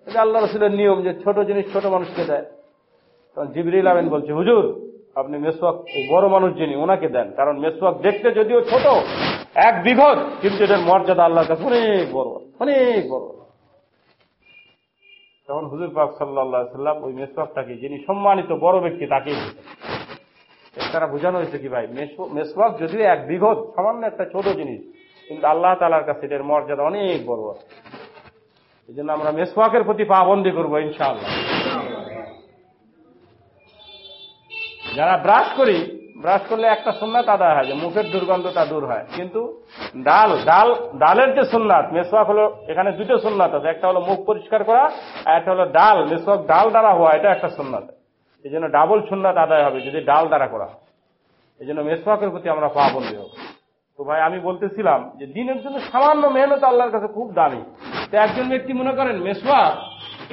এটা আল্লাহ রসুলের নিয়ম যে ছোট জিনিস ছোট মানুষকে দেয়। তখন জিবরিল আমিন বলছে, হুজুর, আপনি মেসওয়াক বড় মানুষ যিনি, ওনাকে দেন। কারণ মেসওয়াক দেখতে যদিও ছোট এক বিঘত কিন্তু এটার মর্যাদা আল্লাহর কাছে অনেক বড় অনেক বড়। তখন হুজুর পাক সাল্লাহ সাল্লাম ওই মেসওয়াকটাকে, যিনি সম্মানিত বড় ব্যক্তি এর দ্বারা বোঝানো হয়েছে কি ভাই, মেসো- মেসওয়াক যদিও এক বিঘত সামান্য একটা ছোট জিনিস, কিন্তু আল্লাহ তালার কাছে এটার মর্যাদা অনেক বড় আছে। এই জন্য আমরা মেসওয়াকের প্রতি পাবন্দি করব, ইনশাআল্লাহ। যারা ব্রাশ করি ব্রাশ করলে একটা সুন্নাত আদায় হয় যে মুখের দুর্গন্ধটা দূর হয়। কিন্তু ডাল ডাল, ডালের যে সুন্নাত, মেসওয়াক হলো এখানে দুটো সুন্নাত আছে। একটা হলো মুখ পরিষ্কার করা আর একটা হলো ডাল, মেসওয়াক ডাল দ্বারা হওয়া, এটা একটা সুন্নাত। এই জন্য ডাবল সুন্নাত আদায় হবে যদি ডাল দ্বারা করা এই জন্য মেসওয়াকের প্রতি আমরা পাবন্দি হব। তো ভাই, আমি বলতেছিলাম যে দিনের জন্য সামান্য মেহনত আল্লাহর কাছে খুব দামি। তো একজন ব্যক্তি মনে করেন, মেসওয়াক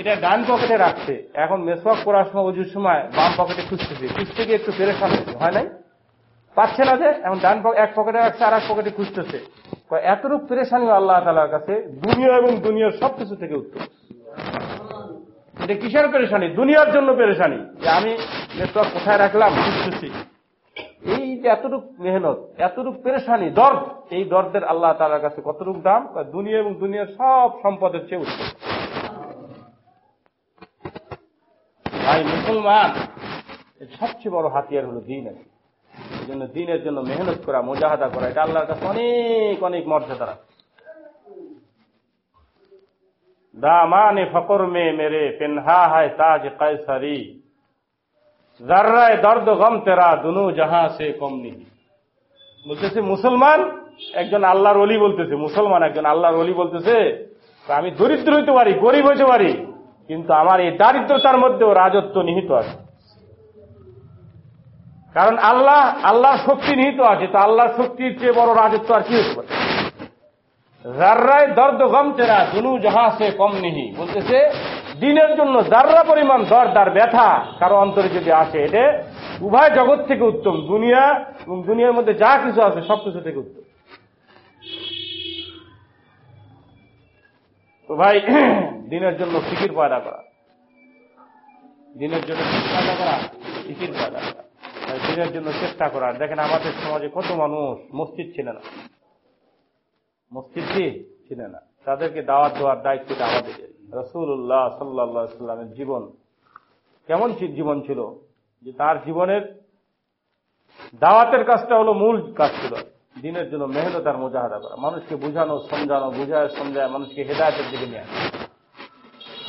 এটা ডান পকেটে রাখছে। এখন মেসওয়াক করার সময় উজুর সময় বাম পকেটে খুঁজতেছে। খুঁজতে গিয়ে একটু পেরেশান হয় নাই? পাচ্ছে না যে, এখন ডান এক পকেটে রাখছে আর এক পকেটে খুঁজতেছে। এতটুকু পেরেশানি আল্লাহ তালার কাছে, দুনিয়া এবং দুনিয়ার সবকিছু থেকে উত্তর। এটা কিসের পেরেশানি? দুনিয়ার জন্য পেরেশানি। যে আমি নেটওয়ার্ক কোথায় রাখলাম, খুঁজতেছি। এই যে এতটুক মেহনত, এতটুক পেরেশানি, দর্দ, এই দর্দের আল্লাহ তালার কাছে কতটুক দাম? দুনিয়া এবং দুনিয়ার সব সম্পদের চেয়ে উত্তম। ভাই, মুসলমান সবচেয়ে বড় হাতিয়ার হলো দিন আছে। জন্য, দিনের জন্য মেহনত করা, মোজাহাদা করা, এটা আল্লাহর কাছে অনেক অনেক মর্যাদা রাখে। দামান ফকর মে মেরে, পেনহা হায় তাজ কায়সারি। জার্রায় দর্দ গম তেরা, দুনু জাহা সে কম নিহি বলতেছে, মুসলমান? একজন আল্লাহর অলি বলতেছে, মুসলমান একজন আল্লাহর অলি বলতেছে, আমি দরিদ্র হইতে পারি, গরিব হইতে পারি, কিন্তু আমার এই দারিদ্রতার মধ্যেও রাজত্ব নিহিত আছে। কারণ আল্লাহ আল্লাহর শক্তি নিহিত আছে, তো আল্লাহর শক্তির চেয়ে বড় রাজত্ব আর কি হতে পারে? জার্রায় দর্দ গম তেরা দুনু জাহা সে কম নিহি। বলতেছে, দিনের জন্য জার্রা পরিমাণ দর্দ আর ব্যথা কারও অন্তরে যদি আসে, এটা উভয় জগৎ থেকে উত্তম। দুনিয়া এবং দুনিয়ার মধ্যে যা কিছু আছে সবকিছু থেকে উত্তম। তো ভাই, (clears throat) দিনের জন্য ফিকির পয়দা করা। দিনের জন্য কি পয়দা করা, ফিকির পয়দা করা। দিনের জন্য চেষ্টা করা। দেখেন আমাদের সমাজে কত মানুষ মসজিদ ছিল না। মসজিদ কি ছিল না। তাদেরকে দাওয়াত দেওয়ার দায়িত্বটা আমাদের। রসুল্লাহ সাল্লাহ সাল্লামের জীবন কেমন জীবন ছিল? যে তার জীবনের দাওয়াতের কাজটা হলো মূল কাজ ছিল। দিনের জন্য মেহনত আর মোজাহাদা করা। মানুষকে বুঝানো, সমঝানো, বুঝায়, সমঝায় মানুষকে হেদায়তের দিকে নিয়ে আসা।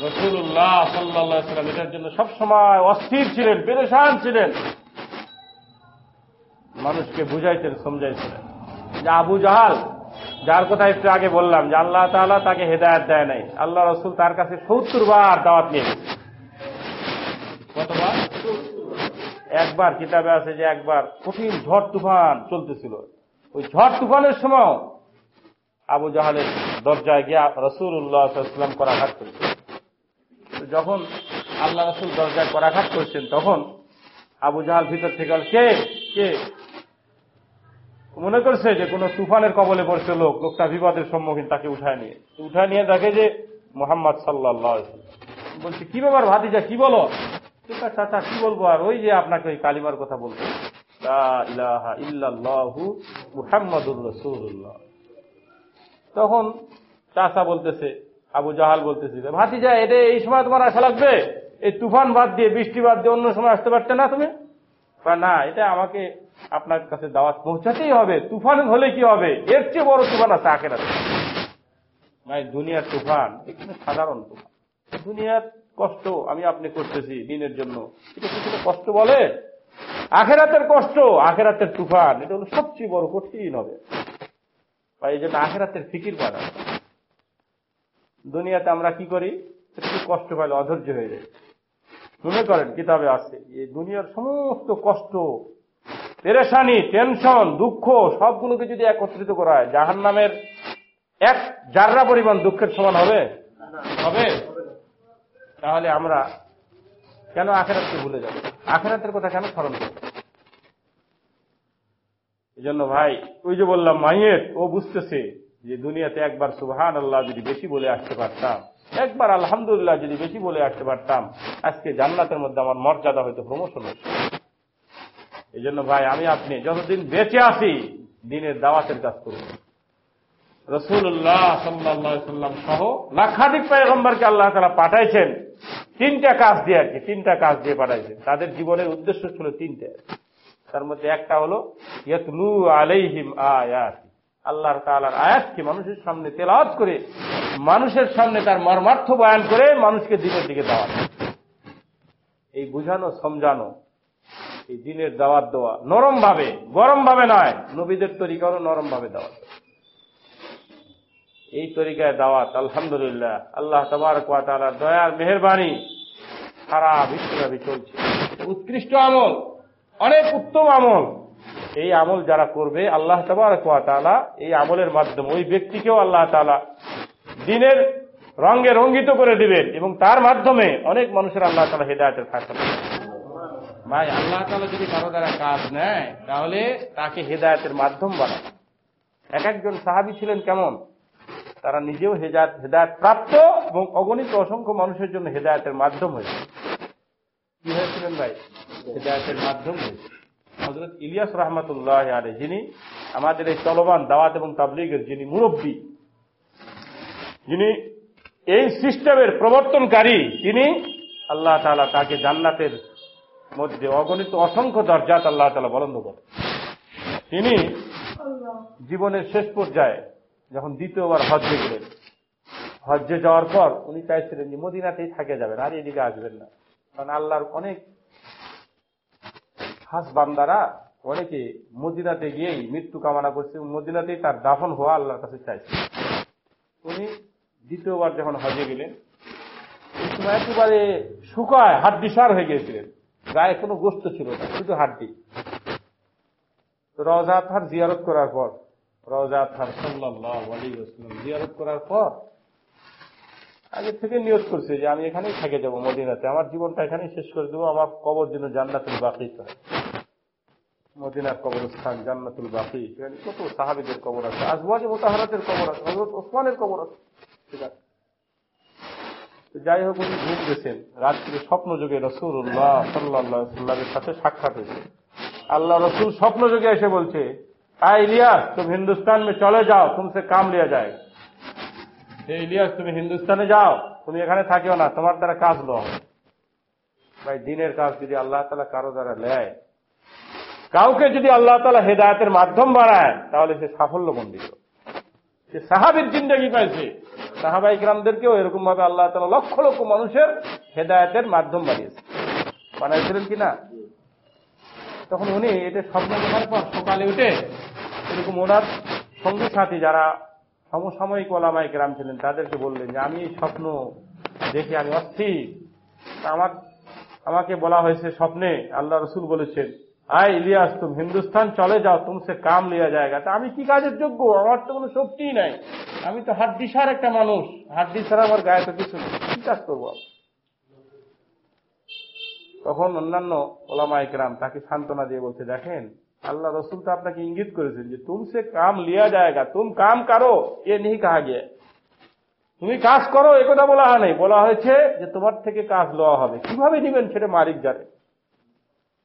রসুল্লাহ সাল্লাহ সাল্লাম এটার জন্য সবসময় অস্থির ছিলেন, পেরেশান ছিলেন। মানুষকে বুঝাইতেন সমঝাইছিলেন যে আবু জাহাল, যার কথা একটু আগে বললাম, যে আল্লাহ তাআলা তাকে হেদায়ত দেয় নাই। আল্লাহ রসুল তার কাছে সত্তর বার দাওয়াত নিয়ে কতবার? একবার, কিতাবে আছে যে একবার কঠিন ঝড় তুফান চলতেছিল। ওই ঝড় তুফানের সময় আবু জাহালের দরজায় গিয়া রসুল্লাহাম করাঘাত করেছে তো যখন আল্লাহ রসুল দরজায় করাঘাত করছেন, তখন আবু জাহাল ভিতর থেকে কে? কে? মনে করছে যে কোনো তুফানের কবলে পড়ছে লোক, লোকটা বিপদের সম্মুখীন, তাকে উঠায় নিয়ে। উঠায় নিয়ে দেখে যে মোহাম্মদ সাল্লাহ বলছে, কি ব্যাপার ভাতিজা, কি বলো? চাচা, কি বলব আর ওই যে আপনাকে ওই কালিমার কথা বলব তখন চাচা বলতেছে, আবু জাহাল বলতেছে ভাতিজা, এটা এই সময় তোমার আসা লাগবে? এই তুফান বাদ দিয়ে, বৃষ্টি বাদ দিয়ে অন্য সময় আসতে পারতে না তুমি? না, এটা আমাকে আপনার কাছে দাওয়াত পৌঁছাতেই হবে, তুফান হলে কি হবে? এর চেয়ে বড় তুফান আছে আখের ভাই দুনিয়ার তুফান, এখানে সাধারণ তুফান। দুনিয়ার কষ্ট আমি আপনি করতেছি দিনের জন্য। এটা কি কোনো কষ্ট বলে? আখেরাতের কষ্ট, আখেরাতের তুফান, এটা হলো সবচেয়ে বড় কঠিন হবে। বা এই জন্য আখেরাতের ফিকির করা দুনিয়াতে আমরা কি করি? একটু কষ্ট পাইলে অধৈর্য হয়ে যায় মনে করেন, কিতাবে আছে এই দুনিয়ার সমস্ত কষ্ট, পেরেশানি, টেনশন, দুঃখ, সবগুলোকে যদি একত্রিত করা হয় জাহান নামের এক জাররা পরিমাণ দুঃখের সমান হবে? হবে? তাহলে আমরা কেন আখেরাতকে ভুলে যাব? আখেরাতের কথা কেন স্মরণ করব? এই জন্য ভাই, ওই যে বললাম, মাইয়ের, ও বুঝতেছে যে দুনিয়াতে একবার সুবহান আল্লাহ যদি বেশি বলে আসতে পারতাম একবার আলহামদুলিল্লাহ যদি বেশি বলে আসতে পারতাম, আজকে জান্নাতের মধ্যে আমার মর্যাদা হয়তো প্রমোশন হতো। এই জন্য ভাই, আমি আপনি যতদিন বেঁচে আসি দিনের দাওয়াতের কাজ করব। রসুল্লাহ সাল্লাহ সাল্লাম সহ লাখাধিক পায়গম্বরকে আল্লাহ তারা পাঠাইছেন। তিনটা কাজ দিয়ে আর কি, তিনটা কাজ দিয়ে পাঠাইছেন। তাদের জীবনের উদ্দেশ্য ছিল তিনটে। তার মধ্যে একটা হলো, ইয়াতলু আলাইহিম আয়াত। আল্লাহর তাআলার আয়াতকে মানুষের সামনে তেলাওয়াত করে, মানুষের সামনে তার মর্মার্থ বয়ান করে মানুষকে দিনের দিকে দাওয়াত এই বুঝানো, সমঝানো, এই দিনের দাওয়াত দেওয়া নরম ভাবে গরম ভাবে নয়, নবীদের তরিকা হলো নরম ভাবে দাওয়াত এই তরিকায় দাওয়াত, আলহামদুলিল্লাহ, আল্লাহ তোমার কোয়াতালার দয়ার মেহরবানি সারা বিশ্বব্যাপী চলছে। উৎকৃষ্ট আমল, অনেক উত্তম আমল। এই আমল যারা করবে, আল্লাহ কোয়াতালা এই আমলের মাধ্যমে ওই ব্যক্তিকেও আল্লাহ তালা দিনের রঙে রঙ্গিত করে দিবেন এবং তার মাধ্যমে অনেক মানুষের আল্লাহ তালা হেদায়তের ফাঁসা ভাই, আল্লাহ তালা যদি কারও দ্বারা কাজ নেয়, তাহলে তাকে হেদায়তের মাধ্যম বানায়। এক একজন সাহাবি ছিলেন কেমন? তারা নিজেও হেদায়ত হেদায়ত প্রাপ্ত এবং অগণিত অসংখ্য মানুষের জন্য হেদায়তের মাধ্যম হয়েছে। কি হয়েছিলেন ভাই? হেদায়তের মাধ্যম হয়েছে। হজরত ইলিয়াস রহমতুল্লাহ আরে যিনি আমাদের এই চলমান দাওয়াত এবং তাবলিগের যিনি মুরব্বী, যিনি এই সিস্টেমের প্রবর্তনকারী, তিনি আল্লাহ তালা তাকে জান্নাতের মধ্যে অগণিত অসংখ্য দরজাত আল্লাহ তালা বলন্দ করে। তিনি জীবনের শেষ পর্যায়ে যখন দ্বিতীয়বার হজ্জে গেলেন, হজ্জে যাওয়ার পর উনি চাইছিলেন যে মদিনাতেই থাকে যাবেন, আর এদিকে আসবেন না। কারণ আল্লাহর অনেক খাস বান্দারা অনেকে মদিনাতে গিয়েই মৃত্যু কামনা করছে মদিনাতেই তার দাফন হওয়া আল্লাহর কাছে চাইছে। উনি দ্বিতীয়বার যখন হজে গেলেন একেবারে শুকায় হাড্ডি সার হয়ে গিয়েছিলেন। গায়ে কোনো গোস্ত ছিল না, শুধু হাড্ডি। রজা থার জিয়ারত করার পর রজা থার সাল্লাহ জিয়ারত করার পর আগে থেকে নিয়োগ করছে যে আমি এখানেই থেকে যাব মদিনাতে। আমার জীবনটা এখানেই শেষ করে দেবো, আমার কবর যেন জান্নাতুল বাকি মদিনার কবরস্থান জান্নাতুল বাকি। কত সাহাবিদের কবর আছে? আজওয়াজ মোতাহারাতের কবর আছে হজরত ওসমানের কবর আছে। ঠিক আছে। যাই হোক, উনি ঘুম গেছেন রাত্রে স্বপ্ন যুগে রসুল্লাহ সাল্লাহ সাল্লামের সাথে সাক্ষাৎ হয়েছে। আল্লাহ রসুল স্বপ্ন যুগে এসে বলছে আই ইলিয়াস, তুমি হিন্দুস্তান মে চলে যাও, তুমসে কাম লিয়া যায়। ইলিয়াস, তুমি হিন্দুস্তানে যাও। তুমি এখানে থাকিও না, তোমার দ্বারা কাজ লো ভাই, দিনের কাজ যদি আল্লাহ তালা কারও দ্বারা নেয়, কাউকে যদি আল্লাহ তালা হেদায়তের মাধ্যম বাড়ায় তাহলে সে সাফল্য মন্ডিত সে সাহাবির জিন্দগি পাইছে। সাহাবাই গ্রামদেরকেও এরকম ভাবে আল্লাহ তালা লক্ষ লক্ষ মানুষের হেদায়তের মাধ্যম বাড়িয়েছে বানাইছিলেন কিনা? তখন উনি, এটা স্বপ্ন দেখার পর সকালে উঠে এরকম ওনার সঙ্গী সাথী যারা সমসাময়িক ওলামাই গ্রাম ছিলেন, তাদেরকে বললেন যে, আমি স্বপ্ন দেখে আমি অস্থির। আমার, আমাকে বলা হয়েছে স্বপ্নে, আল্লাহ রসুল বলেছেন, আয় ইলিয়াস, তুমি হিন্দুস্তান চলে যাও, তুমসে কাম লিয়া জায়গা তা আমি কি কাজের যোগ্য? আমার তো কোনো শক্তিই নাই। আমি তো হাড্ডিসার একটা মানুষ। হাড্ডি ছাড়া আমার গায়ে তো কিছু নেই। কি কাজ করব তখন অন্যান্য ওলামা একরাম তাকে সান্ত্বনা দিয়ে বলছে, দেখেন আল্লাহ রসুল তো আপনাকে ইঙ্গিত করেছেন যে তুমসে কাম লিয়া জায়গা, তুম কাম কারও, এ নেই কাহা গিয়ে। তুমি কাজ করো, এ কথা বলা হয় নাই। বলা হয়েছে যে, তোমার থেকে কাজ লওয়া হবে। কীভাবে দিবেন সেটা মালিক জানে।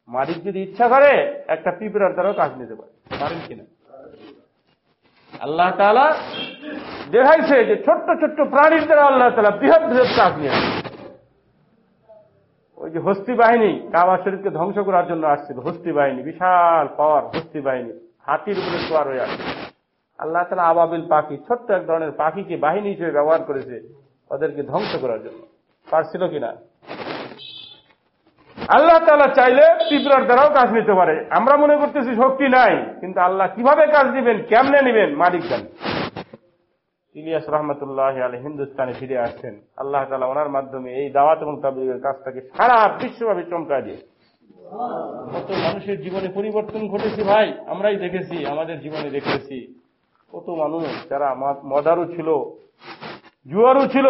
মালিক যদি ইচ্ছা করে, একটা পিঁপড়ার দ্বারাও কাজ নিতে পারে। পারেন কিনা? আল্লাহ তালা দেখাইছে যে, ছোট্ট ছোট্ট প্রাণীর দ্বারা আল্লাহ তালা বৃহৎ বৃহৎ কাজ নিয়ে। ওই যে হস্তি বাহিনী, কাবা শরীফকে ধ্বংস করার জন্য আসছিল, হস্তি বাহিনী, বিশাল পাওয়ার হস্তি বাহিনী, হাতির উপরে সোয়ার হয়ে আসছে। আল্লাহ তালা আবাবিল পাখি, ছোট্ট এক ধরনের পাখিকে বাহিনী হিসেবে ব্যবহার করেছে ওদেরকে ধ্বংস করার জন্য। পারছিল কিনা? আল্লাহ তালা চাইলে পিঁপড়ার দ্বারাও কাজ নিতে পারে। আমরা মনে করতেছি শক্তি নাই, কিন্তু আল্লাহ কীভাবে কাজ দিবেন, কেমনে নিবেন, মালিক জান। ইলিয়াস রহমতুল্লাহ আলী হিন্দুস্তানে ফিরে আসছেন। আল্লাহ তালা ওনার মাধ্যমে এই দাওয়াত এবং তাবলিগের কাজটাকে সারা বিশ্বব্যাপী চমকা দিয়ে। কত মানুষের জীবনে পরিবর্তন ঘটেছে ভাই আমরাই দেখেছি আমাদের জীবনে দেখেছি। কত মানুষ যারা ম- মদারু ছিল জুয়ারু ছিল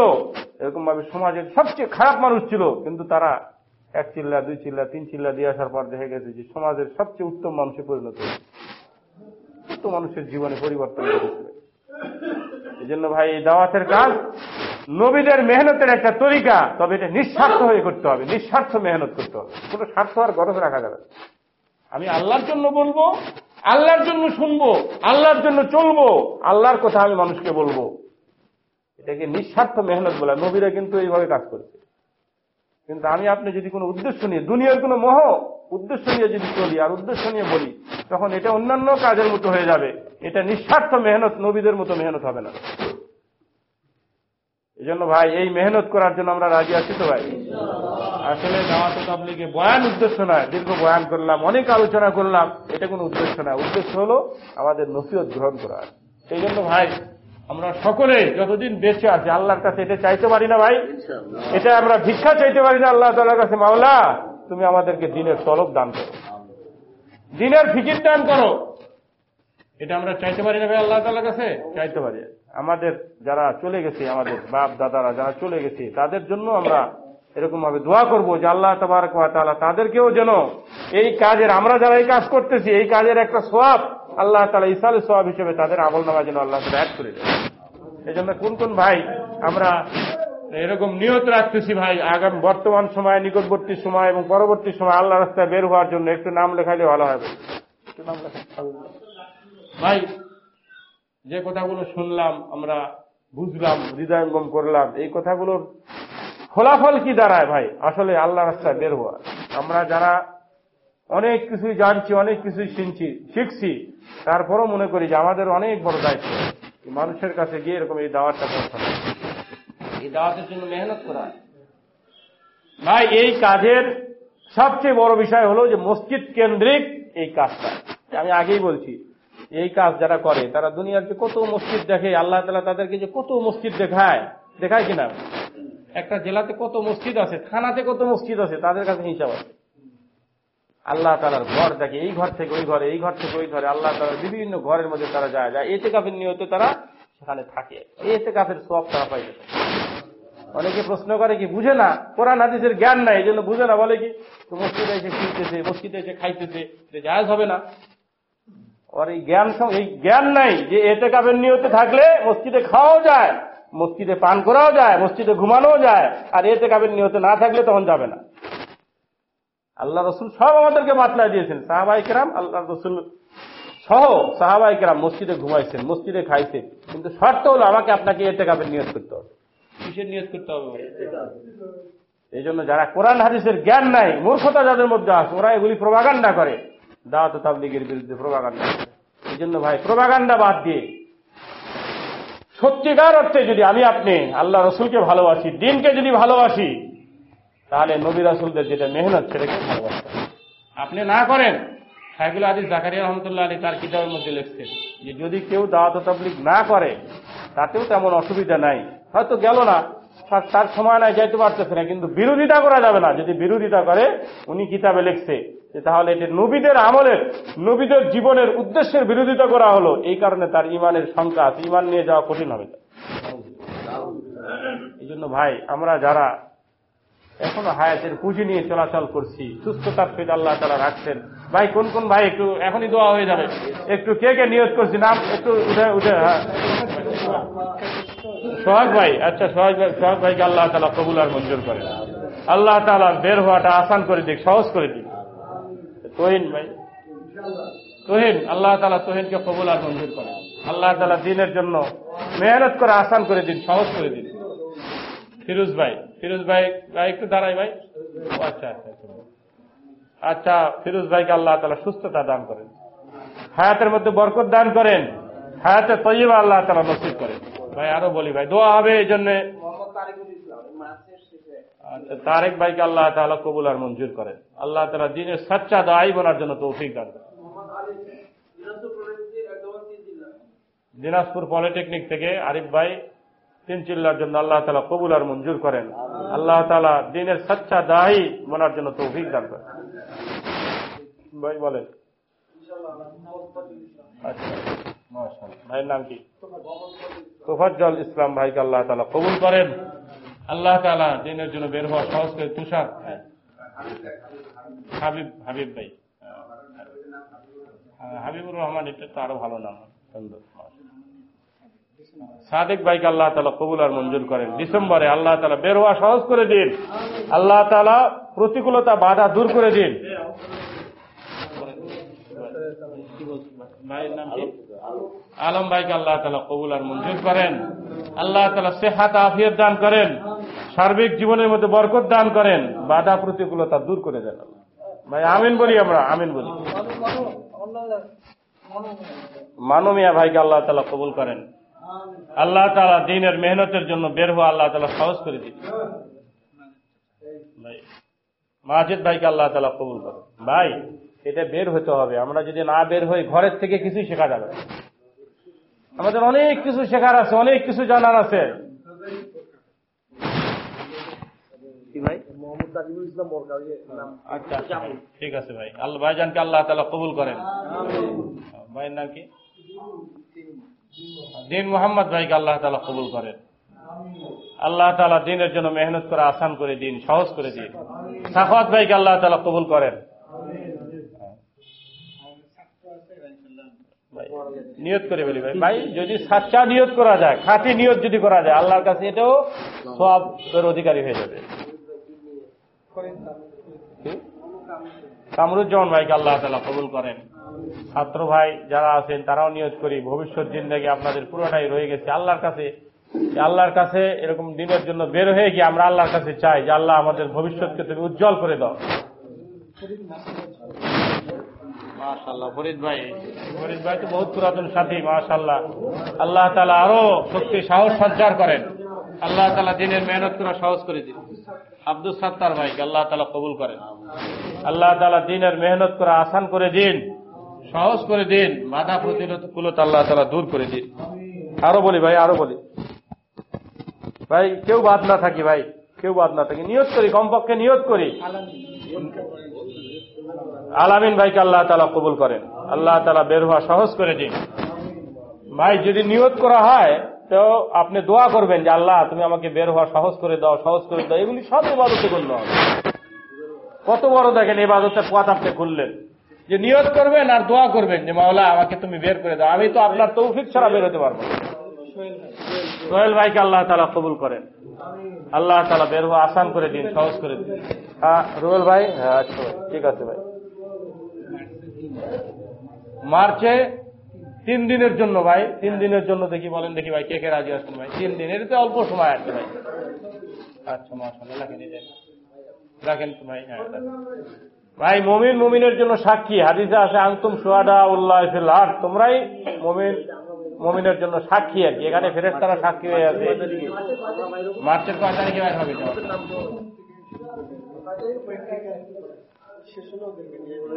এরকম ভাবে সমাজের সবচেয়ে খারাপ মানুষ ছিল কিন্তু তারা এক চিল্লা দুই চিল্লা তিন চিল্লা দিয়ে আসার পর দেখা গেছে যে সমাজের সবচেয়ে উত্তম মানুষে পরিণত হয়েছে। কত মানুষের জীবনে পরিবর্তন ঘটেছিল এই জন্য ভাই দাওয়াতের কাজ, নবীদের মেহনতের একটা তরিকা, তবে এটা নিঃস্বার্থ হয়ে করতে হবে, নিঃস্বার্থ মেহনত করতে হবে। কোনো স্বার্থ আর গরম রাখা যাবে। আমি আল্লাহর জন্য বলব, আল্লাহর জন্য শুনব, আল্লাহর জন্য চলবো, আল্লাহর কথা আমি মানুষকে বলব। এটাকে নিঃস্বার্থ মেহনত বলে, নবীরা কিন্তু এইভাবে কাজ করেছে। কিন্তু আমি আপনি যদি কোনো উদ্দেশ্য নিয়ে, দুনিয়ার কোনো মোহ উদ্দেশ্য নিয়ে যদি চলি, আর উদ্দেশ্য নিয়ে বলি, তখন এটা অন্যান্য কাজের মতো হয়ে যাবে। এটা নিঃস্বার্থ মেহনত, নবীদের মতো মেহনত হবে না। এই জন্য ভাই, এই মেহনত করার জন্য আমরা রাজি আছি তো ভাই? আসলে জামাত তাবলিগে বয়ান উদ্দেশ্য নয়, দীর্ঘ বয়ান করলাম, অনেক আলোচনা করলাম, এটা কোনো উদ্দেশ্য নয়। উদ্দেশ্য হলো আমাদের নসিহত গ্রহণ করা। সেই জন্য ভাই আমরা সকলে যতদিন বেঁচে আছি আল্লাহর কাছে এটা চাইতে পারি না ভাই। এটা আমরা ভিক্ষা চাইতে পারি না আল্লাহ তালার কাছে। মাওলা তুমি আমাদেরকে দিনের তলব দান করো। দিনের ফিকির দান করো। এটা আমরা চাইতে পারি না ভাই আল্লাহ তালার কাছে? চাইতে পারি। আমাদের যারা চলে গেছে আমাদের বাপ দাদারা যারা চলে গেছে তাদের জন্য আমরা এরকম ভাবে দোয়া করব যে আল্লাহ তাআলা তাদেরকেও যেন এই কাজের আমরা যারা এই কাজ করতেছি এই কাজের একটা সোয়াব আল্লাহ তালা ইসালের সোয়াব হিসেবে তাদের আমল নামা যেন আল্লাহ তালা অ্যাড করে দেয় এই জন্য কোন কোন ভাই আমরা এরকম নিয়ত রাখতেছি ভাই আগাম বর্তমান সময় নিকটবর্তী সময় এবং পরবর্তী সময় আল্লাহ রাস্তায় বের হওয়ার জন্য একটু নাম লেখাইলে ভালো হবে। ভাই যে কথাগুলো শুনলাম আমরা বুঝলাম হৃদয়ঙ্গম করলাম এই কথাগুলোর ফলাফল কি দাঁড়ায় ভাই? আসলে আল্লাহ রাস্তায় বের হওয়া। আমরা যারা অনেক কিছুই জানছি অনেক কিছুই শুনছি শিখছি তারপরও মনে করি যে আমাদের অনেক বড় দায়িত্ব মানুষের কাছে গিয়ে এরকম এই দাওয়াতটা পৌঁছানো। এই দাওয়াতের জন্য মেহনত করা। ভাই এই কাজের সবচেয়ে বড় বিষয় হলো যে মসজিদ কেন্দ্রিক এই কাজটা। আমি আগেই বলছি এই কাজ যারা করে তারা দুনিয়ার যে কত মসজিদ দেখে আল্লাহ তালা তাদেরকে যে কত মসজিদ দেখায় দেখায় কিনা? একটা জেলাতে কত মসজিদ আছে থানাতে কত মসজিদ আছে তাদের কাছে হিসাব আছে। আল্লাহ তালার ঘর দেখে, এই ঘর থেকে ওই ঘরে, এই ঘর থেকে ওই ঘরে, আল্লাহ তালার বিভিন্ন ঘরের মধ্যে তারা যায় যায়। এতে কাপের নিয়তে তারা সেখানে থাকে। এতে কাপের সব তারা পাই অনেকে প্রশ্ন করে কি, বুঝে না? কোরআন, হাদিসের জ্ঞান নাই এই জন্য বুঝে না, বলে কি? তো মসজিদে এসে খেলতেছে মসজিদে এসে খাইতেছে জায়জ হবে না। আর এই জ্ঞান এই জ্ঞান নাই যে এতে কাপের নিয়তে থাকলে মসজিদে খাওয়াও যায়, মসজিদে পান করাও যায়, মসজিদে ঘুমানোও যায়, আর এতে কাপের নিয়তে না থাকলে তখন যাবে না। আল্লাহ রসুল সব আমাদেরকে বাতলা দিয়েছেন। সাহাবাই কেরাম আল্লাহ রসুল সহ সাহাবাই কেরাম মসজিদে ঘুমাইছেন মসজিদে খাইছেন। কিন্তু শর্ত হলো আমাকে আপনাকে এতে কাপের নিয়োগ করতে হবে। কিসের নিয়ত করতে হবে? এই জন্য যারা কোরআন হাদিসের জ্ঞান নাই মূর্খতা যাদের মধ্যে আছে ওরা এগুলি প্রভাগান্ডা করে। দাওয়াত তাবলিগের বিরুদ্ধে প্রভাগান্ডা এই জন্য ভাই প্রভাগান্ডা বাদ দিয়ে সত্যিকার অর্থে যদি আমি আপনি আল্লাহ রসুলকে ভালোবাসি দিনকে যদি ভালোবাসি তাহলে নবী রাসুলদের যেটা মেহনত সেটাকে ভালোবাসতে। আপনি না করেন সাইকুল আদিস জাকারিয়া রহমতুল্লাহ আলী তার কিতাবের মধ্যে লিখছেন। যে যদি কেউ দাওয়াত ও তাবলিগ না করে তাতেও তেমন অসুবিধা নাই। হয়তো গেল না তার- সময় নাই যাইতে পারতেছে না কিন্তু বিরোধিতা করা যাবে না। যদি বিরোধিতা করে উনি কিতাবে লিখছে যে তাহলে এটি নবীদের আমলের নবীদের জীবনের উদ্দেশ্যের বিরোধিতা করা হলো। এই কারণে তার ইমানের সংখ্যা ইমান নিয়ে যাওয়া কঠিন হবে এই জন্য ভাই আমরা যারা এখনও হায়াতের পুঁজি নিয়ে চলাচল করছি। সুস্থতার সহিত আল্লাহ তারা রাখছেন। ভাই, কোন কোন ভাই, একটু এখনই দোয়া হয়ে যাবে। একটু কে কে নিয়োগ করছি? নাম একটু উঠে উঠে হ্যাঁ। সোহাগ ভাই আচ্ছা সোহাগ ভাই, সোহাগ ভাইকে আল্লাহ তালা কবুল আর মঞ্জুর করে। আল্লাহ তালা বের হওয়াটা আসান করে দিক সহজ করে দিক। তোহিন ভাই। তোহিন, আল্লাহ তালা তোহিনকে কবুল আর মঞ্জুর করে। আল্লাহ তালা দিনের জন্য মেহনত করে আসান করে দিন সহজ করে দিন। ফিরোজ ভাই ফিরোজ ভাই ভাই একটু দাঁড়াই ভাই। আচ্ছা আচ্ছা আচ্ছা। আচ্ছা ফিরোজ ভাইকে আল্লাহ তালা সুস্থতা দান করেন। হায়াতের মধ্যে বরকত দান করেন। হায়াতে তৈবা আল্লাহ তালা নসিব করেন। ভাই আরও বলি ভাই দোয়া হবে এই জন্য। আচ্ছা তারেক ভাইকে আল্লাহ তালা কবুল আর মঞ্জুর করেন। আল্লাহ তালা দিনের সচ্চা দায়ী বলার জন্য তৌফিক দান করেন। দিনাজপুর পলিটেকনিক থেকে আরিফ ভাই তিন চিল্লার জন্য আল্লাহ তালা কবুল আর মঞ্জুর করেন। আল্লাহ তালা দিনের সচ্চা দায়ী মনার জন্য তৌফিক দান করেন। ভাই বলেন। ভাইয়ের নাম কি? তোফাজ্জল ইসলাম ভাইকে আল্লাহ তালা কবুল করেন। আল্লাহ তালা দিনের জন্য বের হওয়া সহজ করে তুষার। হ্যাঁ। হাবিব হাবিব ভাই। হ্যাঁ, হাবিবুর রহমান এটা তো আরও ভালো নাম। সুন্দর। সাদেক ভাইকে আল্লাহ তালা কবুল আর মঞ্জুর করেন। ডিসেম্বরে আল্লাহ তালা বের হওয়া সহজ করে দিন। আল্লাহ তালা প্রতিকূলতা বাধা দূর করে দিন? আলম ভাইকে আল্লাহ তালা কবুল আর মঞ্জুর করেন। আল্লাহ তালা সেহাত আফিয়ত দান করেন। সার্বিক জীবনের মধ্যে বরকত দান করেন। বাধা প্রতিকূলতা দূর করে দেন ভাই, আমিন বলি আমরা, আমিন বলি। মানমিয়া ভাইকে আল্লাহ তালা কবুল করেন। আল্লাহ তালা দিনের মেহনতের জন্য বের হওয়া আল্লাহ তালা সহজ করে ভাই মাজিদ ভাইকে আল্লাহ তালা কবুল করেন। ভাই এটা বের হতে হবে। আমরা যদি না বের হই ঘরের থেকে কিছুই শেখা যাবে আমাদের অনেক কিছু শেখার আছে অনেক কিছু জানার আছে। আচ্ছা, ঠিক আছে ভাই। আল্লাহ ভাইজানকে আল্লাহ তালা কবুল করেন। ভাইয়ের নাম কি? দিন মোহাম্মদ ভাইকে আল্লাহ তালা কবুল করেন। আল্লাহ তালা দিনের জন্য মেহনত করে আসান করে দিন সহজ করে দিন। সাফাত ভাইকে আল্লাহ তালা কবুল করেন। নিয়ত করে বলি ভাই। ভাই যদি সাচ্চা নিয়ত করা যায় খাঁটি নিয়ত যদি করা যায় আল্লাহর কাছে এটাও সব অধিকারী হয়ে যাবে? কামরুজ্জামান ভাইকে আল্লাহ তালা কবুল করেন। ছাত্র ভাই যারা আছেন তারাও নিয়োগ করি। ভবিষ্যৎ জিন্দাগি আপনাদের পুরোটাই রয়ে গেছে আল্লাহর কাছে। আল্লাহর কাছে এরকম দিনের জন্য বের হয়ে গিয়ে আমরা আল্লাহর কাছে চাই যে আল্লাহ আমাদের ভবিষ্যৎকে তুমি উজ্জ্বল করে দাও। মাশাল্লাহ ফরিদ ভাই। ফরিদ ভাই তো বহুত পুরাতন সাথী মাশাল্লাহ আল্লাহ তালা আরও শক্তি সাহস সঞ্চার করেন। আল্লাহ তালা দিনের মেহনত করা সহজ করে দিন। আব্দুল সাত্তার ভাইকে আল্লাহ তালা কবুল করেন। আল্লাহ তালা দিনের মেহনত করা আসান করে দিন। সহজ করে দিন, বাধা প্রতিরোধকুলতা আল্লাহ তালা দূর করে দিন। আরও বলি ভাই, আরও বলি। ভাই, কেউ বাদ না থাকি ভাই, কেউ বাদ না থাকি। নিয়ত করি, কমপক্ষে নিয়ত করি। আলামিন ভাইকে আল্লাহ তালা কবুল করেন। আল্লাহ তালা বের হওয়া সহজ করে দিন। ভাই, যদি নিয়ত করা হয়, তো আপনি দোয়া করবেন যে, আল্লাহ, তুমি আমাকে বের হওয়া সহজ করে দাও, সহজ করে দাও। এগুলি সব ইবাদতে গণ্য কত বড় দেখেন, ইবাদতের পথ আপনি খুললেন। যে নিয়ত করবেন আর দোয়া করবেন যে, মাওলা, আমাকে তুমি বের করে দাও। আমি তো আপনার তৌফিক ছাড়া বের হতে পারব। সোহেল ভাইকে আল্লাহ তালা কবুল করেন। আল্লাহ তালা বের হওয়া আসান করে দিন, সহজ করে দিন। হ্যাঁ রুবেল ভাই? হ্যাঁ আচ্ছা ঠিক আছে ভাই। মার্চে তিন দিনের জন্য ভাই, তিন দিনের জন্য দেখি বলেন, দেখি ভাই, কে কে রাজি আছেন ভাই। তিন দিন এর তো অল্প সময় আছে ভাই। আচ্ছা মাসাল্লাহ রাখেন রাখেন। ভাই হ্যাঁ। ভাই মমিন মমিনের জন্য সাক্ষী। হাদিসে আছে আংতুম সুয়াদা উল্লাহ হাট তোমরাই মমিন মমিনের জন্য সাক্ষী আর কি। এখানে ফেরত তারা সাক্ষী হয়ে আছে। মার্চের কয় তারিখে বের হবে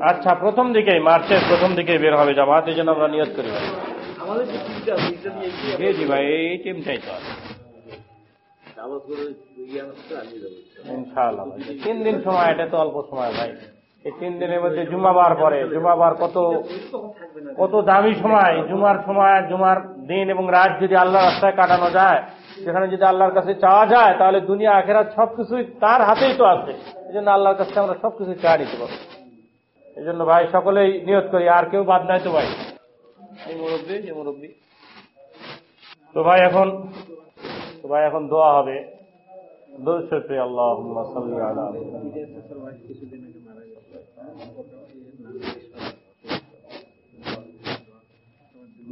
আচ্ছা প্রথম দিকেই মার্চের প্রথম দিকেই বের হবে জামাত এই জন্য আমরা নিয়োগ করি ভাই। জি জি ভাই এই টিমটাই তো ইনশাআল্লাহ তিন দিন সময় এটা তো অল্প সময় ভাই। এই তিন দিনের মধ্যে জুমাবার পরে। জুমাবার কত কত দামি সময়। জুমার সময় জুমার দিন এবং রাত যদি আল্লাহ রাস্তায় কাটানো যায় সেখানে যদি আল্লাহর কাছে চাওয়া যায় তাহলে দুনিয়া আখেরাত সবকিছুই তার হাতেই তো আছে এই জন্য আল্লাহর কাছে আমরা সবকিছু চাই নিতে পারব। এই জন্য ভাই সকলেই নিয়ত করি আর কেউ বাদ নাই তো ভাই। এই মুরব্বী মুরব্বী। তো ভাই এখন তো ভাই এখন দোয়া হবে। দরুদ শরীফে আল্লাহুম্মা সাল্লি আলা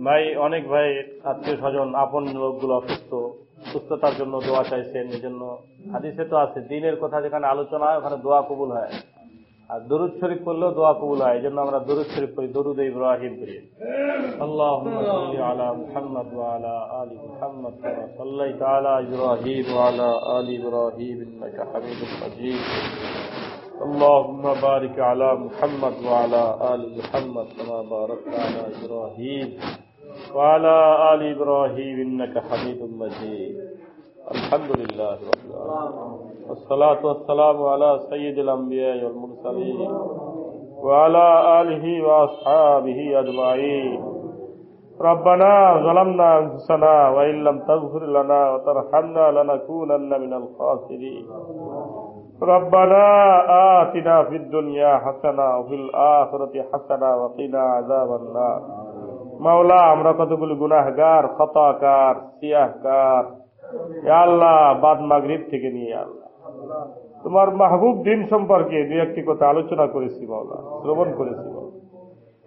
ভাই, অনেক ভাই, আত্মীয় স্বজন, আপন লোকগুলো অসুস্থ, সুস্থতার জন্য দোয়া চাইছেন এই জন্য হাদিসে তো আছে, দিনের কথা যেখানে আলোচনা হয়, ওখানে দোয়া কবুল হয়। আর দরুদ শরীফ করলেও দোয়া কবুল হয় এই জন্য আমরা দরুদ শরীফ করি দরুদ ইব্রাহিম করি আল্লাহ আলা ইব্রাহিম اللهم بارك على محمد وعلى آل محمد كما باركت على إبراهيم وعلى آل إبراهيم إنك حميد مجيد. الحمد لله رب العالمين. والصلاة والسلام على سيد الأنبياء والمرسلين وعلى آله وأصحابه أجمعين. ربنا ظلمنا أنفسنا وإن لم تغفر لنا وترحمنا لنكونن من الخاسرين. ربنا آتنا في الدنيا حسنة وفي الآخرة حسنة وقنا عذاب النار মাওলা আমরা কতগুলো গুনাহগার খতাকার সিয়াহকার ইয়া আল্লাহ বাদ মাগরিব থেকে নিয়ে আল্লাহ তোমার মাহবুব দিন সম্পর্কে দু একটি কথা আলোচনা করেছি মাওলা শ্রবণ করেছি মাওলা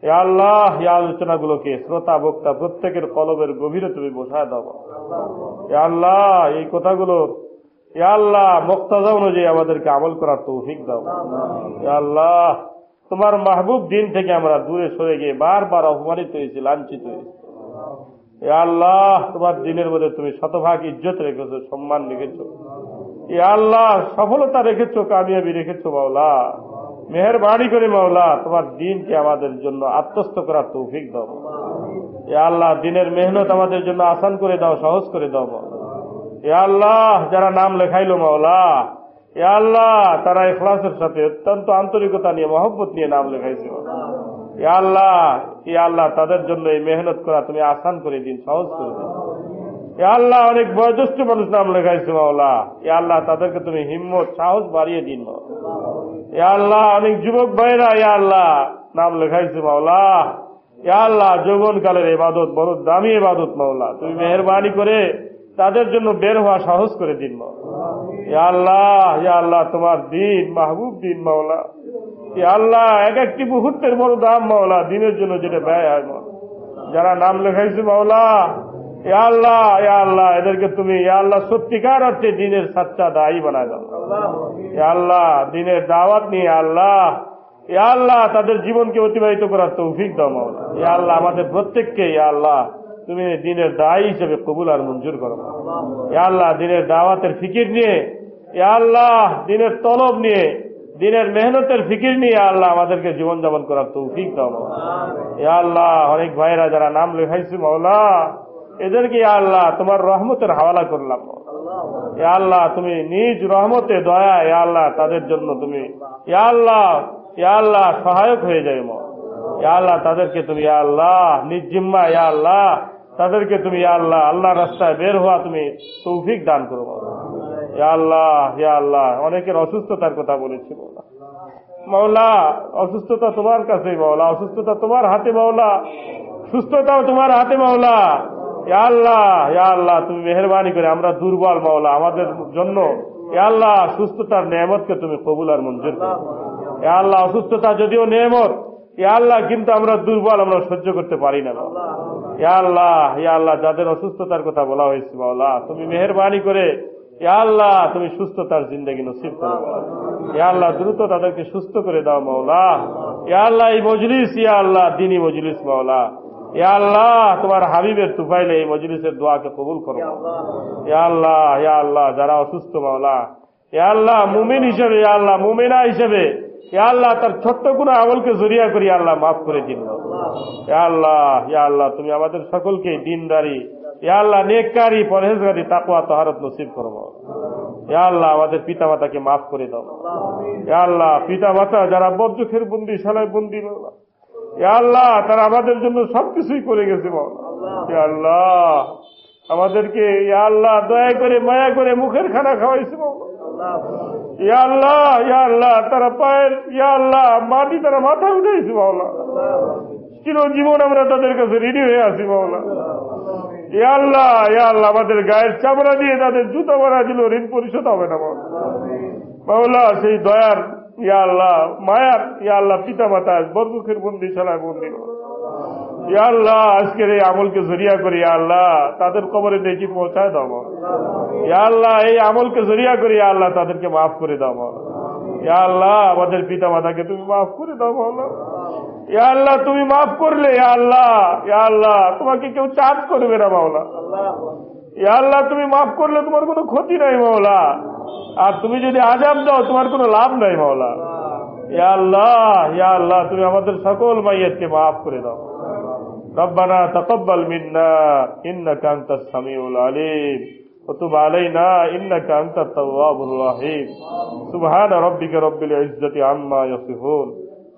ইয়া আল্লাহ এই আলোচনাগুলোকে শ্রোতা বক্তা প্রত্যেকের কলবের গভীরে তুমি বসায় দাও ইয়া আল্লাহ এই কথাগুলো ইয়া আল্লাহ, মুক্তাজা অনুযায়ী আমাদেরকে আমল করার তৌফিক দাও। আল্লাহ, তোমার মাহবুব দিন থেকে আমরা দূরে সরে গিয়ে বারবার অপমানিত হয়েছি, লাঞ্ছিত হয়েছি। আল্লাহ, তোমার দিনের মধ্যে তুমি শতভাগ ইজ্জত রেখেছো, সম্মান রেখেছো। ইয়া আল্লাহ, সফলতা রেখেছো, কামিয়াবি রেখেছো, মাওলা। মেহরবানি করে মাওলা, তোমার দিনকে আমাদের জন্য আত্মস্থ করার তৌফিক দাও। ইয়া আল্লাহ, দিনের মেহনত আমাদের জন্য আসান করে দাও, সহজ করে দাও, মাওলা। আল্লাহ, যারা নাম লেখাইলো মাওলা, ইয়া আল্লাহ, তারা ইখলাসের সাথে অত্যন্ত আন্তরিকতা নিয়ে, মহব্বত নিয়ে নাম লেখাইছে। ইয়া আল্লাহ ইয়া আল্লাহ, তাদের জন্য এই মেহনত করা তুমি আসান করে দিন, সহজ করে দিন ইয়া আল্লাহ, অনেক বয়োজ্যেষ্ঠ মানুষ নাম লেখাইছে মাওলা ইয়া আল্লাহ, তাদেরকে তুমি হিম্মত, সাহস বাড়িয়ে দিন। ইয়া আল্লাহ, অনেক যুবক ভাইরা ইয়া আল্লাহ, নাম লেখাইছে মাওলা ইয়া আল্লাহ যৌবন কালের ইবাদত, বড় দামি ইবাদত মাওলা তুমি মেহরবানি করে তাদের জন্য বের হওয়া সহজ করে দিন ইয়া আল্লাহ ইয়া আল্লাহ তোমার দিন মাহবুব দিন মাওলা ইয়া আল্লাহ এক একটি মুহূর্তের বড় দাম মাওলা দিনের জন্য যেটা ব্যয় হয় যারা নাম লেখাইছে মাওলা ইয়া আল্লাহ ইয়া আল্লাহ এদেরকে তুমি ইয়া আল্লাহ সত্যিকার অর্থে দিনের সাচ্চা দায়ী বানায় দাও ইয়া আল্লাহ দিনের দাওয়াত নিয়ে আল্লাহ ইয়া আল্লাহ তাদের জীবনকে অতিবাহিত করার তৌফিক দাও মাওলা ইয়া আল্লাহ আমাদের প্রত্যেককে ইয়া আল্লাহ তুমি দিনের দায়ী হিসেবে কবুল আর মঞ্জুর করো আল্লাহ দিনের দাওয়াতের ফিকির নিয়ে ইয়া আল্লাহ দিনের তলব নিয়ে দিনের মেহনতের ফিকির নিয়ে আল্লাহ আমাদেরকে জীবনযাপন করার তৌফিক দাও ইয়া আল্লাহ অনেক ভাইরা যারা নাম লেখাইছে মাওলা এদেরকে ইয়া আল্লাহ তোমার রহমতের হাওয়ালা করলাম ইয়া আল্লাহ তুমি নিজ রহমতে দয়া ইয়া আল্লাহ তাদের জন্য তুমি ইয়া আল্লাহ ইয়া আল্লাহ সহায়ক হয়ে যাবে মা ইয়া আল্লাহ তাদেরকে তুমি ইয়া আল্লাহ নিজ জিম্মা ইয়া আল্লাহ তাদেরকে তুমি আল্লাহ আল্লাহ রাস্তায় বের হওয়া তুমি তৌফিক দান করো আল্লাহ, ইয়া আল্লাহ, অনেকের অসুস্থতার কথা বলেছি মাওলা মাওলা, অসুস্থতা তোমার কাছে মাওলা, অসুস্থতা তোমার হাতে মাওলা, সুস্থতাও তোমার হাতে মাওলা। আল্লাহ, ইয়া আল্লাহ, তুমি মেহরবানি করে আমরা দুর্বল মাওলা, আমাদের জন্য আল্লাহ, সুস্থতার নেমতকে তুমি কবুল আর মঞ্জুর করো। আল্লাহ, অসুস্থতা যদিও নিয়ামত ইয়া আল্লাহ কিন্তু আমরা দুর্বল আমরা সহ্য করতে পারি না ইয়া আল্লাহ ইয়া আল্লাহ যাদের অসুস্থতার কথা বলা হয়েছে মাওলা তুমি মেহরবানি করে ইয়া আল্লাহ তুমি সুস্থতার জিন্দগি নসিব করো ইয়া আল্লাহ দ্রুত তাদেরকে সুস্থ করে দাও মাওলা ইয়া আল্লাহ এই মজলিস ইয়া আল্লাহ দিনী মজলিস মাওলা ইয়া আল্লাহ তোমার হাবিবের তুফাইলে এই মজলিসের দোয়াকে কবুল করো ইয়া আল্লাহ ইয়া আল্লাহ যারা অসুস্থ মাওলা ইয়া আল্লাহ মুমিন হিসেবে ইয়া আল্লাহ মুমিনা হিসেবে ইয়া আল্লাহ তার ছোট্ট কোনো আমলকে জরিয়া করি, আল্লাহ মাফ করে দিন। আল্লাহ ইয়া আল্লাহ, তুমি আমাদের সকলকে দিনদারি ইয়া আল্লাহ নেককারী, পরহেজগারী, তাকওয়া তহারত নসিব করো। মাওলা ইয়া আল্লাহ আমাদের পিতা মাতাকে মাফ করে দাও। ইয়া আল্লাহ পিতা মাতা যারা বজ্রখের বন্দি, সালায় বন্দি ইয়া আল্লাহ, তারা আমাদের জন্য সবকিছুই করে গেছে ইয়া আল্লাহ, আমাদেরকে আল্লাহ দয়া করে, মায়া করে মুখের খানা খাওয়াইছে ইয়া আল্লাহ আল্লাহ, তারা পায়ের, ইয়া আল্লাহ, মাটি তারা মাথায় উঠাইছে, মাওলা। চিরজীবন আমরা তাদের কাছে রেডি হয়ে আছি, মাওলা। ইয়া আল্লাহ আমাদের গায়ের চামড়া দিয়ে তাদের জুতো বানা দিল, ঋণ পরিশোধ হবে না, মাওলা। মাওলা, সেই দয়ার, ইয়া আল্লাহ, মায়ার, ইয়া আল্লাহ পিতা মাতা বরদুখের বন্দি ছাড়ায় বন্দি, মাওলা। ইয়া আল্লাহ আজকের এই আমলকে জরিয়া করি আল্লাহ তাদের কবরে দেখি পৌঁছায় দাও। ইয়া আল্লাহ এই আমলকে জরিয়া করি আল্লাহ তাদেরকে মাফ করে দাও ইয়া আল্লাহ আমাদের পিতা মাতাকে তুমি মাফ করে দাও মাওলা ইয়া আল্লাহ তুমি মাফ করলে ইয়া আল্লাহ ইয়া আল্লাহ তোমাকে কেউ চাপ করবে না মাওলা ইয়া আল্লাহ তুমি মাফ করলে তোমার কোনো ক্ষতি নাই মাওলা আর তুমি যদি আজাব দাও তোমার কোনো লাভ নাই মাওলা ইয়া আল্লাহ ইয়া আল্লাহ তুমি আমাদের সকল মাইয়াতকে মাফ করে দাও ربنا تقبل منا إنك أنت السميع العليم. وتب علينا إنك أنت التواب الرحيم. سبحان ربك رب العزة عما يصفون.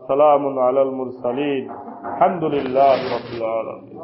سلام على المرسلين. الحمد لله رب العالمين.